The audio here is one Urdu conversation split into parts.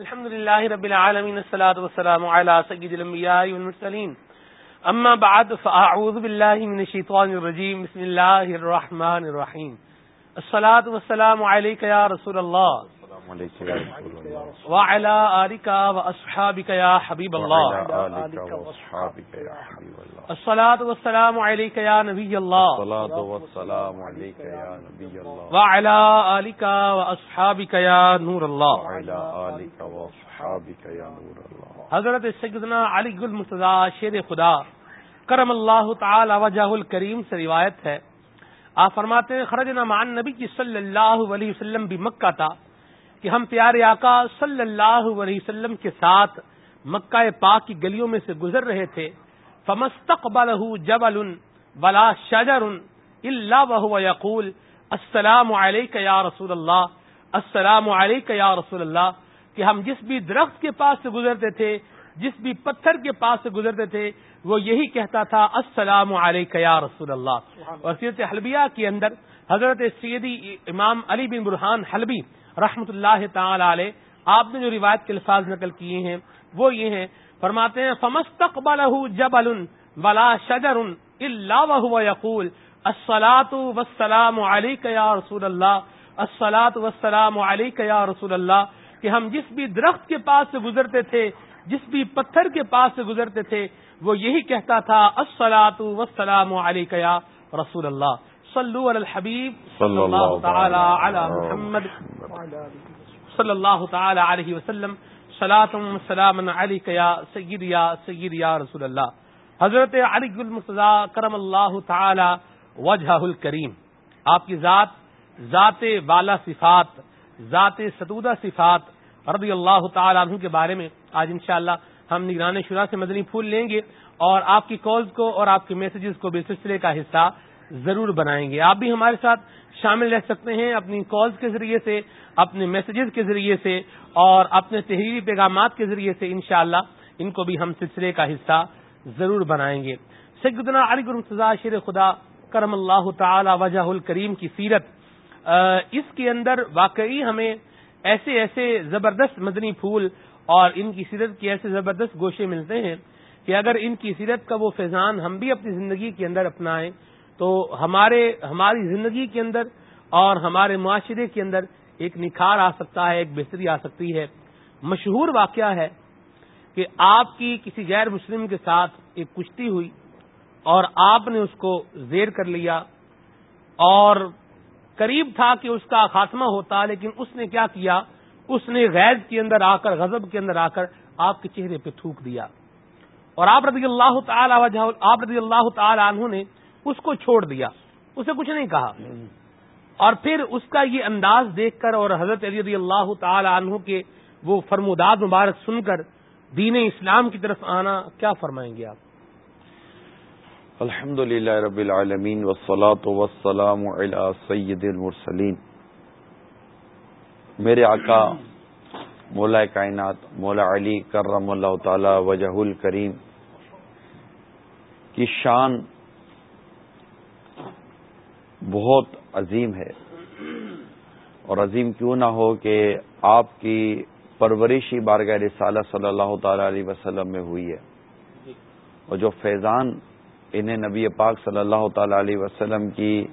الحمد لله رب العالمين، الصلاة والسلام على سيد الأنبياء والمرسلين. أما بعد، فأعوذ بالله من الشيطان الرجيم. بسم الله الرحمن الرحيم. الصلاة والسلام عليك يا رسول الله. وعلى آلك وأصحابك يا حبيب الله الصلاة والسلام عليك يا نبي الله الصلاة والسلام عليك يا نبي الله وعلى آلك وأصحابك يا نور الله وعلى آلك وأصحابك يا نور الله حضرت سیدنا علی گل مرتضی شیر خدا کرم اللہ تعالی وجہ الکریم سے روایت ہے۔ آپ فرماتے ہیں خرجنا مع النبی کی صلی اللہ علیہ وسلم بھی مکہ تھا۔ کہ ہم پیارے آقا صلی اللہ علیہ وسلم کے ساتھ مکہ پاک کی گلیوں میں سے گزر رہے تھے۔ فمستقبلہ جبل ولا شجر الا وهو يقول السلام علیک یا رسول اللہ السلام علیک یا رسول اللہ کہ ہم جس بھی درخت کے پاس سے گزرتے تھے جس بھی پتھر کے پاس سے گزرتے تھے وہ یہی کہتا تھا السلام علیک یا رسول اللہ۔ اور سیرت حلبیہ کے اندر حضرت سیدی امام علی بن برحان حلبی رحمت اللہ تعالی علیہ، آپ نے جو روایت کے الفاظ نقل کیے ہیں، وہ یہ ہیں، فرماتے ہیں فمستقبلہ جبل ولا شجر الا وهو يقول، الصلاة والسلام عليك يا رسول الله، الصلاة والسلام عليك يا رسول الله، کہ ہم جس بھی درخت کے پاس سے گزرتے تھے، جس بھی پتھر کے پاس سے گزرتے تھے، وہ یہی کہتا تھا السلاۃ وسلام علیہ یا رسول اللہ صلو علی الحبیب صلی اللہ تعالی علی محمد صلی اللہ تعالی علیہ وسلم سلاۃم سلام علیہ یا سید یا سید یا رسول اللہ حضرت علی المرتضی کرم اللہ تعالی وجہ الکریم. آپ کی ذات ذات والا صفات، ذات ستودہ صفات رضی اللہ تعالیٰ عنہ کے بارے میں آج انشاءاللہ ہم نگران شورا سے مدنی پھول لیں گے اور آپ کی کالز کو اور آپ کے میسجز کو بھی سلسلے کا حصہ ضرور بنائیں گے۔ آپ بھی ہمارے ساتھ شامل رہ سکتے ہیں اپنی کالز کے ذریعے سے، اپنے میسجز کے ذریعے سے اور اپنے تحریری پیغامات کے ذریعے سے انشاءاللہ ان کو بھی ہم سلسلے کا حصہ ضرور بنائیں گے۔ سیدنا علی گرمتضا شیر خدا کرم اللہ تعالی وجہ الکریم کی سیرت اس کے اندر واقعی ہمیں ایسے ایسے زبردست مدنی پھول اور ان کی سیرت کے ایسے زبردست گوشے ملتے ہیں کہ اگر ان کی سیرت کا وہ فیضان ہم بھی اپنی زندگی کے اندر اپنائیں تو ہمارے، ہماری زندگی کے اندر اور ہمارے معاشرے کے اندر ایک نکھار آ سکتا ہے، ایک بہتری آ سکتی ہے۔ مشہور واقعہ ہے کہ آپ کی کسی غیر مسلم کے ساتھ ایک کشتی ہوئی اور آپ نے اس کو زیر کر لیا اور قریب تھا کہ اس کا خاتمہ ہوتا لیکن اس نے کیا کیا؟ اس نے غیظ کے اندر آ کر، غضب کے اندر آ کر آپ کے چہرے پہ تھوک دیا۔ اور آپ رضی اللہ تعالی آپ رضی اللہ تعالی عنہ نے اس کو چھوڑ دیا۔ اسے کچھ نہیں کہا۔ اور پھر اس کا یہ انداز دیکھ کر اور حضرت علی رضی اللہ تعالی عنہ کے وہ فرمودات مبارک سن کر دین اسلام کی طرف آنا، کیا فرمائیں گے آپ؟ الحمد للہ رب العالمین وسلاۃ وسلام سید المرسلین۔ میرے آقا، مولا کائنات، مولا علی کرم اللہ تعالی وجہ الکریم کی شان بہت عظیم ہے۔ اور عظیم کیوں نہ ہو کہ آپ کی پرورشی بارگاہ رسالہ صلی اللہ تعالی علیہ وسلم میں ہوئی ہے۔ اور جو فیضان انہیں نبی پاک صلی اللہ تعالی علیہ وسلم کی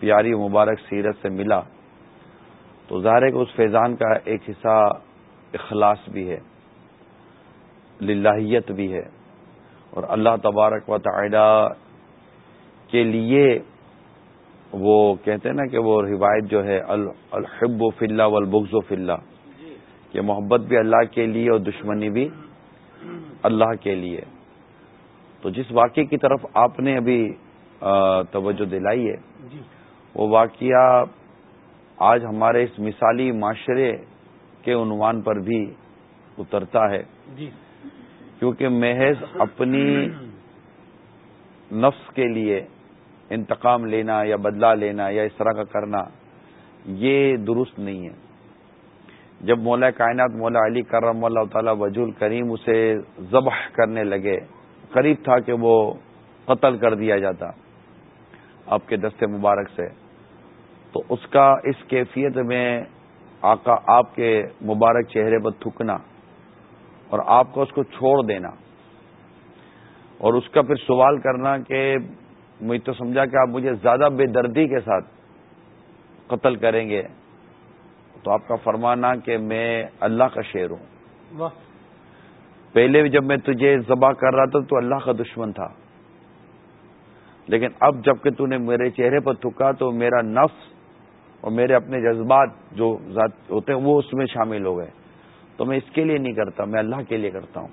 پیاری مبارک سیرت سے ملا، تو ظاہر ہے کہ اس فیضان کا ایک حصہ اخلاص بھی ہے، للہیت بھی ہے۔ اور اللہ تبارک و تعالی کے لیے وہ کہتے ہیں نا کہ وہ روایت جو ہے الحب و فلّہ والبغض و فلّہ کہ محبت بھی اللہ کے لیے اور دشمنی بھی اللہ کے لیے۔ تو جس واقعے کی طرف آپ نے ابھی توجہ دلائی ہے جی۔ وہ واقعہ آج ہمارے اس مثالی معاشرے کے عنوان پر بھی اترتا ہے۔ جی۔ کیونکہ محض اپنی نفس کے لیے انتقام لینا یا بدلہ لینا یا اس طرح کا کرنا، یہ درست نہیں ہے۔ جب مولا کائنات، مولا علی کرم اللہ تعالی وجول کریم اسے ذبح کرنے لگے، قریب تھا کہ وہ قتل کر دیا جاتا آپ کے دستے مبارک سے، تو اس کا اس کیفیت میں آقا آپ کے مبارک چہرے پر تھکنا اور آپ کو اس کو چھوڑ دینا۔ اور اس کا پھر سوال کرنا کہ مجھے تو سمجھا کہ آپ مجھے زیادہ بے دردی کے ساتھ قتل کریں گے تو آپ کا فرمانا کہ میں اللہ کا شعر ہوں۔ پہلے جب میں تجھے ذبح کر رہا تھا تو اللہ کا دشمن تھا۔ لیکن اب جبکہ تو نے میرے چہرے پر تھکا تو میرا نفس اور میرے اپنے جذبات جو ہوتے ہیں وہ اس میں شامل ہو گئے۔ تو میں اس کے لیے نہیں کرتا میں اللہ کے لیے کرتا ہوں۔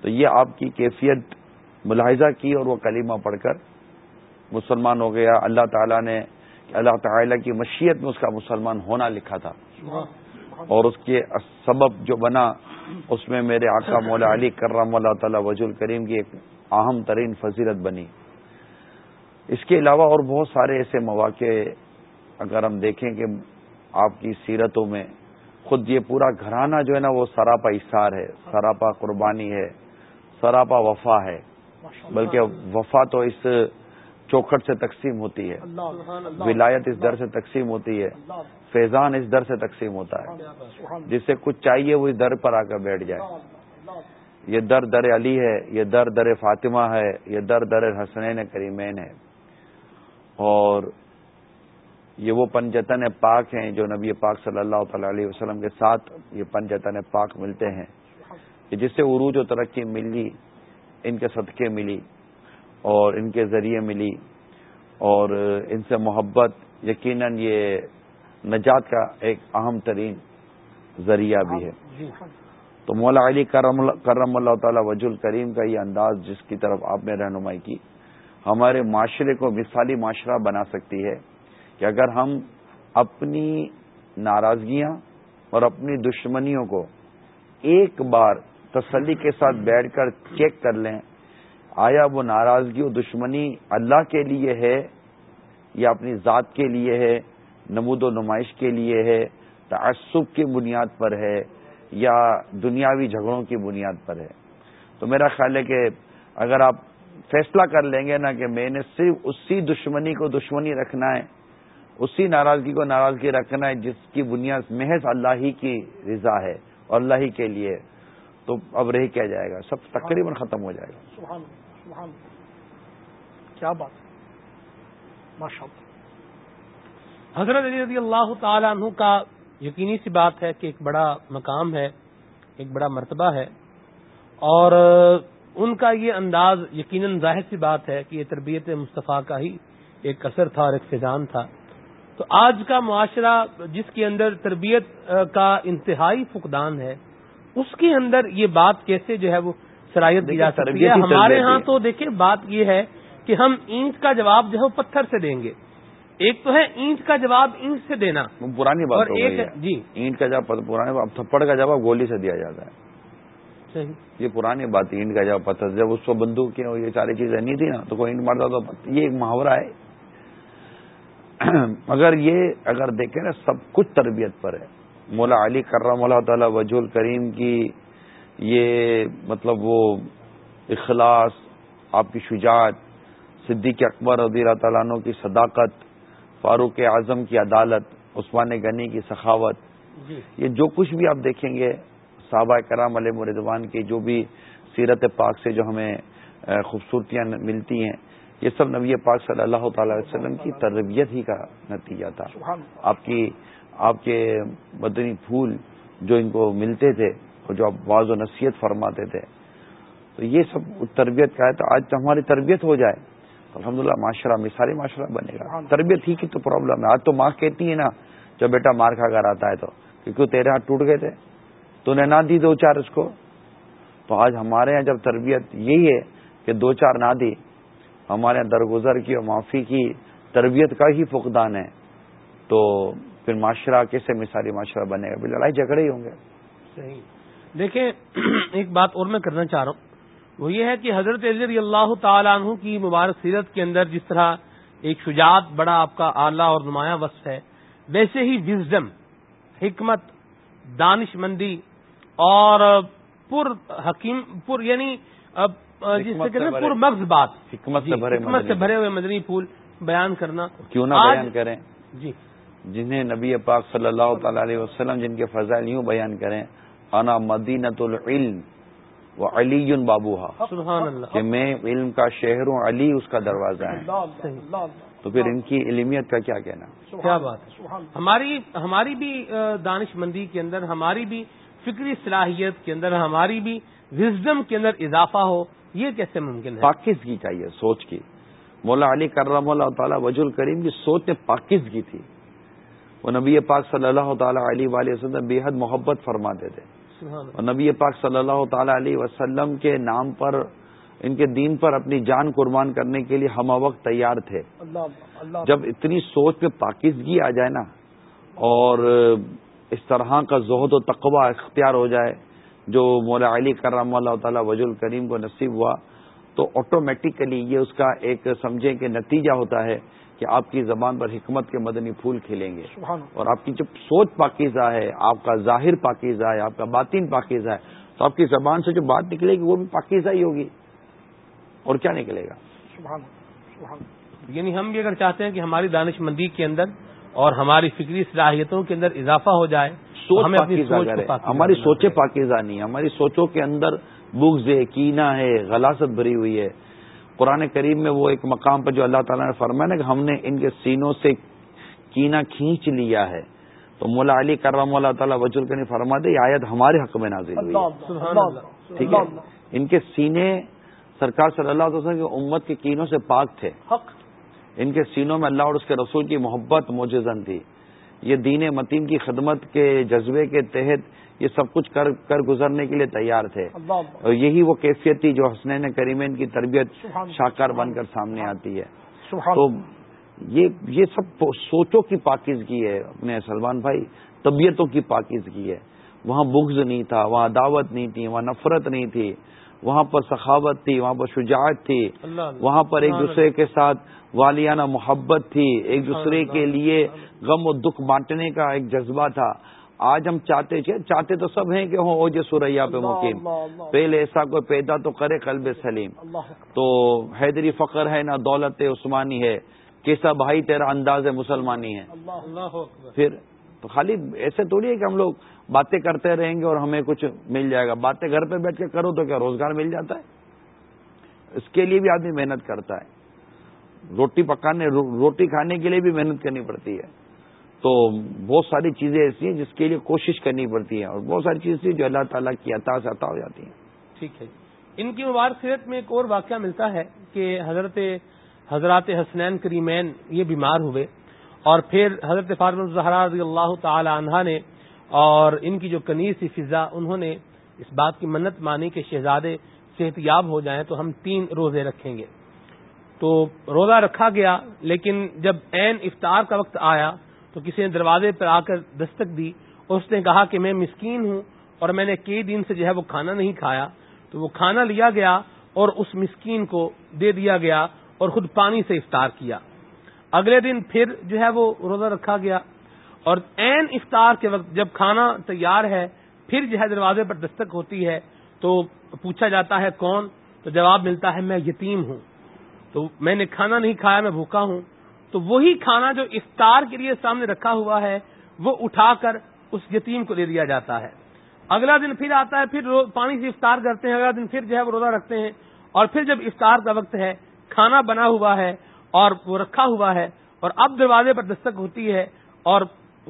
تو یہ آپ کی کیفیت ملاحظہ کی اور وہ کلمہ پڑھ کر مسلمان ہو گیا اللہ تعالیٰ نے اللہ تعالیٰ کی مشیت میں اس کا مسلمان ہونا لکھا تھا۔ اور اس کے سبب جو بنا اس میں میرے آقا مولا علی کرم اللہ تعالیٰ وز الکریم کی ایک اہم ترین فضیلت بنی۔ اس کے علاوہ اور بہت سارے ایسے مواقع اگر ہم دیکھیں کہ آپ کی سیرتوں میں خود یہ پورا گھرانہ جو ہے نا وہ سراپا اشار ہے سراپا قربانی ہے سراپا وفا ہے۔ بلکہ وفا تو اس چوکھٹ سے تقسیم ہوتی ہے۔ ولایت اس در سے تقسیم ہوتی ہے۔ فیضان اس در سے تقسیم ہوتا ہے۔ جس سے کچھ چاہیے وہ اس در پر آ کر بیٹھ جائے۔ یہ در در علی ہے یہ در در فاطمہ ہے یہ در در حسنین کریمین ہے۔ اور یہ وہ پنجتن پاک ہیں جو نبی پاک صلی اللہ تعالی علیہ وسلم کے ساتھ یہ پنجتن پاک ملتے ہیں۔ جس سے عروج و ترقی ملی ان کے صدقے ملی۔ اور ان کے ذریعے ملی اور ان سے محبت یقیناً یہ نجات کا ایک اہم ترین ذریعہ بھی ہے جی۔ تو مولا علی کرم اللہ تعالی وج الکریم کا یہ انداز جس کی طرف آپ نے رہنمائی کی ہمارے معاشرے کو مثالی معاشرہ بنا سکتی ہے کہ اگر ہم اپنی ناراضگیاں اور اپنی دشمنیوں کو ایک بار تسلی کے ساتھ بیٹھ کر چیک کر لیں آیا وہ ناراضگی و دشمنی اللہ کے لیے ہے یا اپنی ذات کے لیے ہے، نمود و نمائش کے لیے ہے، تعصب کی بنیاد پر ہے یا دنیاوی جھگڑوں کی بنیاد پر ہے؟ تو میرا خیال ہے کہ اگر آپ فیصلہ کر لیں گے نا کہ میں نے صرف اسی دشمنی کو دشمنی رکھنا ہے، اسی ناراضگی کو ناراضگی رکھنا ہے، جس کی بنیاد محض اللہ ہی کی رضا ہے اور اللہ ہی کے لیے تو اب رہ کیا جائے گا؟ سب تقریباً ختم ہو جائے گا۔ سبحان سبحان کیا بات حضرت علی رضی اللہ تعالی عنہ کا یقینی سی بات ہے کہ ایک بڑا مقام ہے، ایک بڑا مرتبہ ہے۔ اور ان کا یہ انداز یقیناً ظاہر سی بات ہے کہ یہ تربیت مصطفیٰ کا ہی ایک اثر تھا اور ایک فضان تھا۔ تو آج کا معاشرہ جس کے اندر تربیت کا انتہائی فقدان ہے اس کے اندر یہ بات کیسے جو ہے وہ شرائط دی جا سکتی ہے؟ ہمارے ہاں تو دیکھیں بات یہ ہے کہ ہم اینٹ کا جواب جو ہے وہ پتھر سے دیں گے۔ ایک تو ہے اینٹ کا جواب اینٹ سے دینا۔ پرانی بات اور ایک جی۔ اینٹ کا جواب پرانے تھپڑ کا جواب گولی سے دیا جاتا ہے۔ یہ پرانی بات اینٹ کا جواب پتھر جب اس کو بندوق کی یہ ساری چیزیں نہیں تھی نا تو کوئی اینٹ مارتا تو یہ ایک محاورہ ہے۔ مگر یہ اگر دیکھیں نا سب کچھ تربیت پر ہے۔ مولا علی کرم اللہ تعالی وجہ الکریم کی یہ مطلب وہ اخلاص آپ کی شجاعت صدیق اکبر رضی اللہ تعالیٰ عنہ کی صداقت فاروق اعظم کی عدالت عثمان غنی کی سخاوت جی۔ یہ جو کچھ بھی آپ دیکھیں گے صحابہ کرام علیہ مردوان کی جو بھی سیرت پاک سے جو ہمیں خوبصورتیاں ملتی ہیں یہ سب نبی پاک صلی اللہ تعالی وسلم کی تربیت ہی کا نتیجہ تھا۔ آپ کی آپ کے بدنی پھول جو ان کو ملتے تھے اور جو آپ بعض و نصیحت فرماتے تھے۔ تو یہ سب تربیت کا ہے۔ تو آج ہماری تربیت ہو جائے۔ تو الحمد للہ معاشرہ مثالی معاشرہ بنے گا۔ تربیت ہی کی تو پرابلم ہے۔ آج تو ماں کہتی ہے نا جب بیٹا مار کھا کر آتا ہے تو کیونکہ تیرے ہاتھ ٹوٹ گئے تھے؟ تو نے نہ دی دو چار اس کو۔ تو آج ہمارے یہاں جب تربیت یہی ہے کہ دو چار نہ دی ہمارے یہاں درگزر کی اور معافی کی تربیت کا ہی فقدان ہے۔ تو پھر معاشرہ کیسے مثالی معاشرہ بنے گا؟ لڑائی جھگڑے ہی ہوں گے۔ صحیح۔ دیکھیں ایک بات اور میں کرنا چاہ رہا ہوں۔ وہ یہ ہے کہ حضرت علی اللہ تعالیٰ عنہ کی مبارک سیرت کے اندر جس طرح ایک شجاعت بڑا آپ کا اعلیٰ اور نمایاں وصف ہے ویسے ہی وزڈم حکمت دانش مندی اور پر حکیم پر یعنی جس سے کہتے ہیں پر مغز بات۔ حکمت سے جی، بھرے ہوئے مدنی پھول بیان کرنا۔ کیوں نہ بیان کریں؟ جی۔ جنہیں نبی پاک صلی اللہ تعالی علیہ وسلم جن کے فضائل یوں بیان کریں انا مدینت العلم وہ علی اللہ. کہ میں علم کا شہر ہوں علی اس کا دروازہ ہے۔ تو پھر ان کی علمیت کا کیا کہنا؟ کیا بات ہے؟ ہماری ہماری بھی دانش مندی کے اندر ہماری بھی فکری صلاحیت کے اندر ہماری بھی وزڈم کے اندر اضافہ ہو یہ کیسے ممکن ہے؟ پاکستگی چاہیے سوچ کی۔ مولا علی کرم اللہ تعالیٰ وج الکریم کی سوچ میں پاکستگی تھی۔ وہ نبی پاک صلی اللہ تعالیٰ علیہ وآلہ وسلم بے حد محبت فرماتے تھے۔ اور نبی پاک صلی اللہ تعالی علیہ وسلم کے نام پر ان کے دین پر اپنی جان قربان کرنے کے لیے ہم وقت تیار تھے۔ جب اتنی سوچ پہ پاکیزگی آ جائے نا اور اس طرح کا زہد و تقوی اختیار ہو جائے جو مولا علی کرم اللہ تعالیٰ وج الکریم کو نصیب ہوا تو آٹومیٹیکلی یہ اس کا ایک سمجھیں کہ نتیجہ ہوتا ہے کہ آپ کی زبان پر حکمت کے مدنی پھول کھلیں گے۔ اور آپ کی جب سوچ پاکیزہ ہے آپ کا ظاہر پاکیزہ ہے آپ کا باطن پاکیزہ ہے تو آپ کی زبان سے جو بات نکلے گی وہ بھی پاکیزہ ہی ہوگی۔ اور کیا نکلے گا؟ یعنی ہم بھی اگر چاہتے ہیں کہ ہماری دانش مندی کے اندر اور ہماری فکری صلاحیتوں کے اندر اضافہ ہو جائے ہمیں اپنی سوچ ہماری سوچیں پاکیزہ نہیں ہماری سوچوں کے اندر بغض ہے کینا ہے غلاست بھری ہوئی ہے۔ قرآن کریم میں وہ ایک مقام پر جو اللہ تعالیٰ نے فرمایا نا کہ ہم نے ان کے سینوں سے کینا کھینچ لیا ہے۔ تو مولا علی کرم اللہ تعالیٰ وجول کے فرما دے یہ آیت ہمارے حق میں نازل ہوئی ٹھیک ہے؟ ان کے سینے سرکار صلی اللہ علیہ وسلم کی امت کے کینوں سے پاک تھے۔ ان کے سینوں میں اللہ اور اس کے رسول کی محبت موجزن تھی۔ یہ دین متین کی خدمت کے جذبے کے تحت یہ سب کچھ کر کر گزرنے کے لیے تیار تھے۔ اور یہی وہ کیفیت تھی جو حسنین کریمین کی تربیت شاکار بن کر سامنے آتی ہے۔ تو یہ یہ سب سوچوں کی پاکیزگی ہے اپنے سلمان بھائی طبیعتوں کی پاکیزگی ہے۔ وہاں بغض نہیں تھا وہاں دعوت نہیں تھی وہاں نفرت نہیں تھی۔ وہاں پر سخاوت تھی وہاں پر شجاعت تھی۔ وہاں پر ایک دوسرے کے ساتھ والیانہ محبت تھی۔ ایک دوسرے کے لیے غم و دکھ بانٹنے کا ایک جذبہ تھا۔ آج ہم چاہتے چاہتے تو سب ہیں کہ ہوں اوج سوریا پہ مقیم۔ پہلے ایسا کوئی پیدا تو کرے قلب سلیم۔ تو حیدری فخر ہے نہ دولت عثمانی ہے۔ کیسا بھائی تیرا انداز مسلمانی ہے۔ پھر تو خالی ایسے تھوڑی ہے کہ ہم لوگ باتیں کرتے رہیں گے اور ہمیں کچھ مل جائے گا۔ باتیں گھر پہ بیٹھ کے کرو تو کیا روزگار مل جاتا ہے؟ اس کے لیے بھی آدمی محنت کرتا ہے۔ روٹی پکانے روٹی کھانے کے لیے بھی محنت کرنی پڑتی ہے۔ تو بہت ساری چیزیں ایسی ہیں جس کے لیے کوشش کرنی پڑتی ہے اور بہت ساری چیزیں جو اللہ تعالیٰ کی عطا سے عطا ہو جاتی ہیں۔ ٹھیک ہے۔ ان کی مبارکیت میں ایک اور واقعہ ملتا ہے کہ حضرت، حضرات حسنین کریمین یہ بیمار ہوئے اور پھر حضرت فاطمہ الزہرا رضی اللہ تعالی عنہ نے اور ان کی جو کنیر سی فضا انہوں نے اس بات کی منت مانی کہ شہزادے صحت یاب ہو جائیں تو ہم تین روزے رکھیں گے۔ تو روزہ رکھا گیا، لیکن جب عین افطار کا وقت آیا تو کسی نے دروازے پر آ کر دستک دی اور اس نے کہا کہ میں مسکین ہوں اور میں نے کئی دن سے جو ہے وہ کھانا نہیں کھایا۔ تو وہ کھانا لیا گیا اور اس مسکین کو دے دیا گیا اور خود پانی سے افطار کیا۔ اگلے دن پھر جو ہے وہ روزہ رکھا گیا۔ اور این افطار کے وقت جب کھانا تیار ہے، پھر جو ہے دروازے پر دستک ہوتی ہے تو پوچھا جاتا ہے کون؟ تو جواب ملتا ہے میں یتیم ہوں۔ تو میں نے کھانا نہیں کھایا، میں بھوکا ہوں۔ تو وہی کھانا جو افطار کے لیے سامنے رکھا ہوا ہے، وہ اٹھا کر اس یتیم کو دے دیا جاتا ہے۔ اگلا دن پھر آتا ہے، پھر پانی سے افطار کرتے ہیں۔ اگلا دن پھر جو ہے وہ روزہ رکھتے ہیں۔ اور پھر جب افطار کا وقت ہے، کھانا بنا ہوا ہے اور وہ رکھا ہوا ہے اور اب دروازے پر دستک ہوتی ہے اور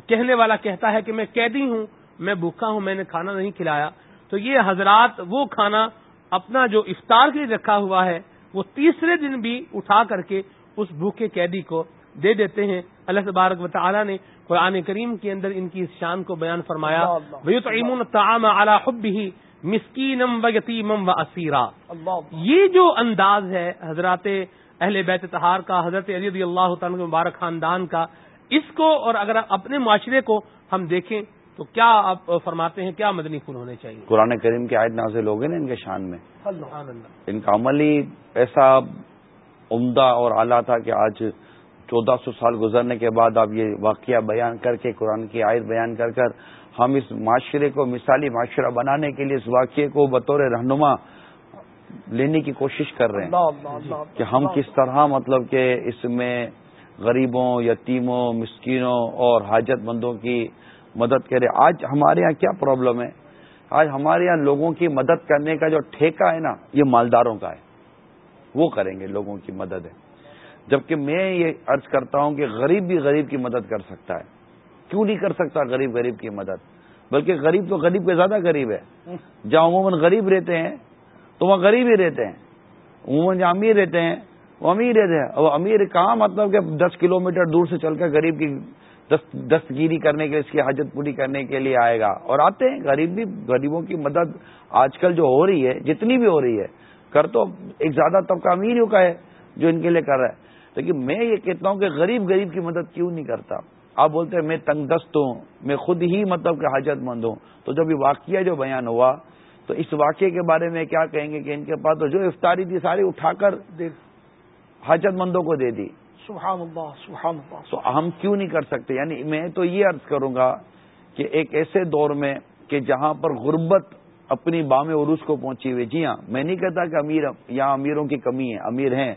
کہنے والا کہتا ہے کہ میں قیدی ہوں میں بھوکا ہوں میں نے کھانا نہیں کھلایا۔ تو یہ حضرات وہ کھانا اپنا جو افطار کے لیے رکھا ہوا ہے وہ تیسرے دن بھی اٹھا کر کے اس بھوکے قیدی کو دے دیتے ہیں۔ اللہ تبارک و تعالی نے قرآن کریم کے اندر ان کی اس شان کو بیان فرمایا۔ مسکینم و یتیمم و اسیرا یہ جو انداز ہے حضرات اہل بیت تہار کا حضرت علی اللہ تعالیٰ مبارک خاندان کا اس کو اور اگر اپنے معاشرے کو ہم دیکھیں تو کیا آپ فرماتے ہیں کیا مدنی پھول ہونے چاہیے؟ قرآن کریم کے عائد نازل ہو گئے نا ان کے شان میں۔ ان کا عمل ہی ایسا عمدہ اور اعلیٰ تھا کہ آج چودہ سو سال گزرنے کے بعد آپ یہ واقعہ بیان کر کے قرآن کی آیت بیان کر کر ہم اس معاشرے کو مثالی معاشرہ بنانے کے لیے اس واقعے کو بطور رہنما لینے کی کوشش کر رہے ہیں کہ ہم کس طرح مطلب کہ اس میں غریبوں، یتیموں، مسکینوں اور حاجت مندوں کی مدد کرے۔ آج ہمارے یہاں کیا پرابلم ہے؟ آج ہمارے یہاں لوگوں کی مدد کرنے کا جو ٹھیکہ ہے نا، یہ مالداروں کا ہے۔ وہ کریں گے لوگوں کی مدد۔ ہے جبکہ میں یہ عرض کرتا ہوں کہ غریب بھی غریب کی مدد کر سکتا ہے۔ کیوں نہیں کر سکتا غریب غریب کی مدد؟ بلکہ غریب تو غریب کے زیادہ غریب ہے۔ جہاں عموماً غریب رہتے ہیں، تو وہاں غریب ہی رہتے ہیں۔ عموماً جہاں امیر رہتے ہیں وہ امیر رہتے ہیں وہ امیر کہاں مطلب کہ دس کلو دور سے چل کر غریب کی دست دستگیری کرنے کے اس کی حاجت پوری کرنے کے لیے آئے گا۔ اور آتے ہیں، غریب بھی غریبوں کی مدد آج کل جو ہو رہی ہے، جتنی بھی ہو رہی ہے، کر تو ایک زیادہ طبقہ امیر کا ہے جو ان کے لیے کر رہا ہے۔ لیکن میں یہ کہتا ہوں کہ غریب غریب کی مدد کیوں نہیں کرتا؟ آپ بولتے ہیں، میں تنگ دست ہوں، میں خود ہی مطلب کہ حاجت مند ہوں۔ تو جب یہ واقعہ جو بیان ہوا، تو اس واقعے کے بارے میں کیا کہیں گے کہ ان کے پاس تو جو افطاری تھی، ساری اٹھا کر حاجت مندوں کو دے دی۔ سبحان اللہ سبحان اللہ تو ہم کیوں نہیں کر سکتے؟ یعنی میں تو یہ عرض کروں گا کہ ایک ایسے دور میں کہ جہاں پر غربت اپنی بام عروج کو پہنچی ہوئی۔ جی ہاں میں نہیں کہتا کہ امیر یہاں امیروں کی کمی ہے امیر ہیں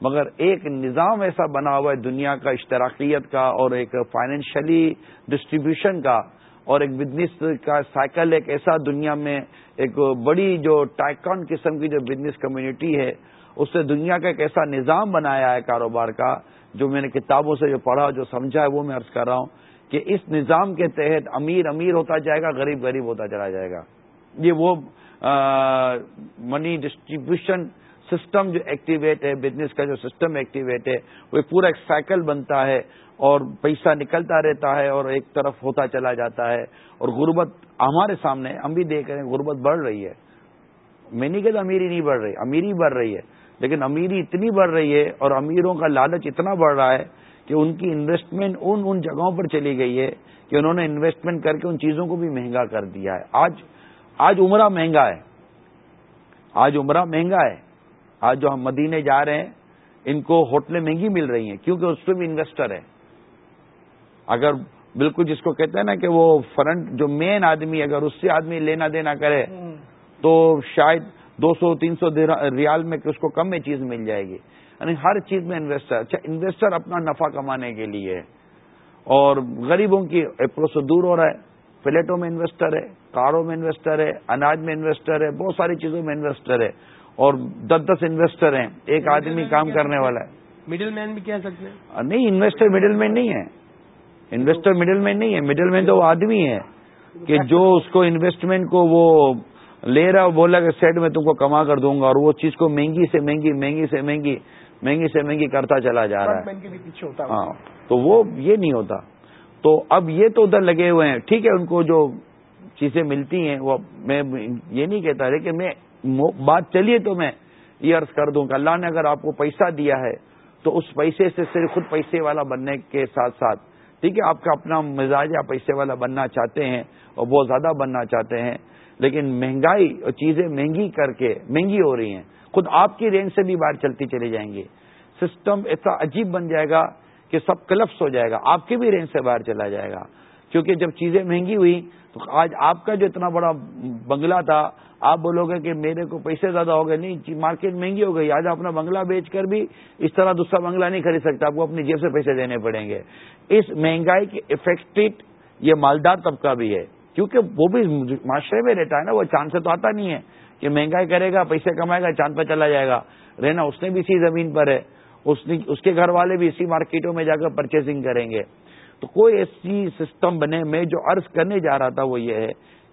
مگر ایک نظام ایسا بنا ہوا ہے دنیا کا اشتراکیت کا اور ایک فائنینشلی ڈسٹریبیوشن کا اور ایک بزنس کا سائیکل ایک ایسا دنیا میں ایک بڑی جو ٹائکان قسم کی جو بزنس کمیونٹی ہے اس سے دنیا کا ایک ایسا نظام بنایا ہے کاروبار کا، جو میں نے کتابوں سے جو پڑھا، جو سمجھا ہے، وہ میں عرض کر رہا ہوں کہ اس نظام کے تحت امیر امیر ہوتا جائے گا، غریب غریب ہوتا چلا جائے گا۔ یہ وہ منی ڈسٹریبیوشن سسٹم جو ایکٹیویٹ ہے بزنس کا جو سسٹم ایکٹیویٹ ہے، وہ پورا ایک سائیکل بنتا ہے اور پیسہ نکلتا رہتا ہے اور ایک طرف ہوتا چلا جاتا ہے اور غربت ہمارے سامنے، ہم بھی دیکھ رہے ہیں، غربت بڑھ رہی ہے۔ میں نہیں کہتا امیری نہیں بڑھ رہی، امیری بڑھ رہی ہے۔ لیکن امیری اتنی بڑھ رہی ہے اور امیروں کا لالچ اتنا بڑھ رہا ہے کہ ان کی انویسٹمنٹ ان ان جگہوں پر چلی گئی ہے کہ انہوں نے انویسٹمنٹ کر کے ان چیزوں کو بھی مہنگا کر دیا ہے۔ آج آج عمرہ مہنگا ہے۔ آج عمرہ مہنگا ہے۔ آج جو ہم مدینے جا رہے ہیں ان کو ہوٹلیں مہنگی مل رہی ہیں کیونکہ اس پہ بھی انویسٹر ہے۔ اگر بالکل جس کو کہتے ہیں نا کہ وہ فرنٹ جو مین آدمی اگر اس سے آدمی لینا دینا کرے تو شاید دو سو تین سو ریال میں اس کو کم میں چیز مل جائے گی۔ یعنی ہر چیز میں انویسٹر اچھا انویسٹر اپنا نفع کمانے کے لیے اور غریبوں کی پروسیڈور ہو رہا ہے۔ فلیٹوں میں انویسٹر ہے کاروں میں انویسٹر ہے اناج میں انویسٹر ہے بہت ساری چیزوں میں انویسٹر ہے اور دس دس انویسٹر ہیں۔ ایک آدمی کام کرنے والا ہے۔ مڈل مین بھی کہہ سکتے ہیں۔ نہیں انویسٹر مڈل مین نہیں ہے۔ انویسٹر مڈل مین نہیں ہے۔ مڈل مین تو وہ آدمی ہے کہ جو اس کو انویسٹمنٹ کو وہ لے رہا بولا کہ سیٹ میں تم کو کما کر دوں گا اور وہ چیز کو مہنگی سے مہنگی مہنگی سے مہنگی مہنگی سے مہنگی کرتا چلا جا رہا ہے۔ ہاں تو وہ یہ نہیں ہوتا۔ تو اب یہ تو ادھر لگے ہوئے ہیں۔ ٹھیک ہے ان کو جو چیزیں ملتی ہیں وہ میں یہ نہیں کہتا لیکن میں بات چلیے تو میں یہ عرض کر دوں کہ اللہ نے اگر آپ کو پیسہ دیا ہے تو اس پیسے سے صرف خود پیسے والا بننے کے ساتھ ساتھ ٹھیک ہے آپ کا اپنا مزاج یا پیسے والا بننا چاہتے ہیں اور بہت زیادہ بننا چاہتے ہیں لیکن مہنگائی اور چیزیں مہنگی کر کے مہنگی ہو رہی ہیں، خود آپ کی رینج سے بھی باہر چلتی چلی جائیں گی سسٹم ایسا عجیب بن جائے گا کہ سب کلپس ہو جائے گا، آپ کی بھی رینج سے باہر چلا جائے گا۔ کیونکہ جب چیزیں مہنگی ہوئی، تو آج آپ کا جو اتنا بڑا بنگلہ تھا، آپ بولو گے کہ میرے کو پیسے زیادہ ہو گئے، نہیں مارکیٹ مہنگی ہو گئی، آج اپنا بنگلہ بیچ کر بھی اس طرح دوسرا بنگلہ نہیں خرید سکتا، آپ کو اپنی جیب سے پیسے دینے پڑیں گے۔ اس مہنگائی کے افیکٹڈ یہ مالدار طبقہ بھی ہے۔ کیونکہ وہ بھی معاشرے میں رہتا ہے نا، وہ چاند سے تو آتا نہیں ہے کہ مہنگائی کرے گا، پیسے کمائے گا، چاند پہ چلا جائے گا۔ رہنا، اس نے بھی اسی زمین پر ہے۔ اس کے گھر والے بھی اسی مارکیٹوں میں جا کر پرچیزنگ کریں گے۔ تو کوئی ایسی سسٹم بنے، میں جو عرض کرنے جا رہا تھا وہ یہ ہے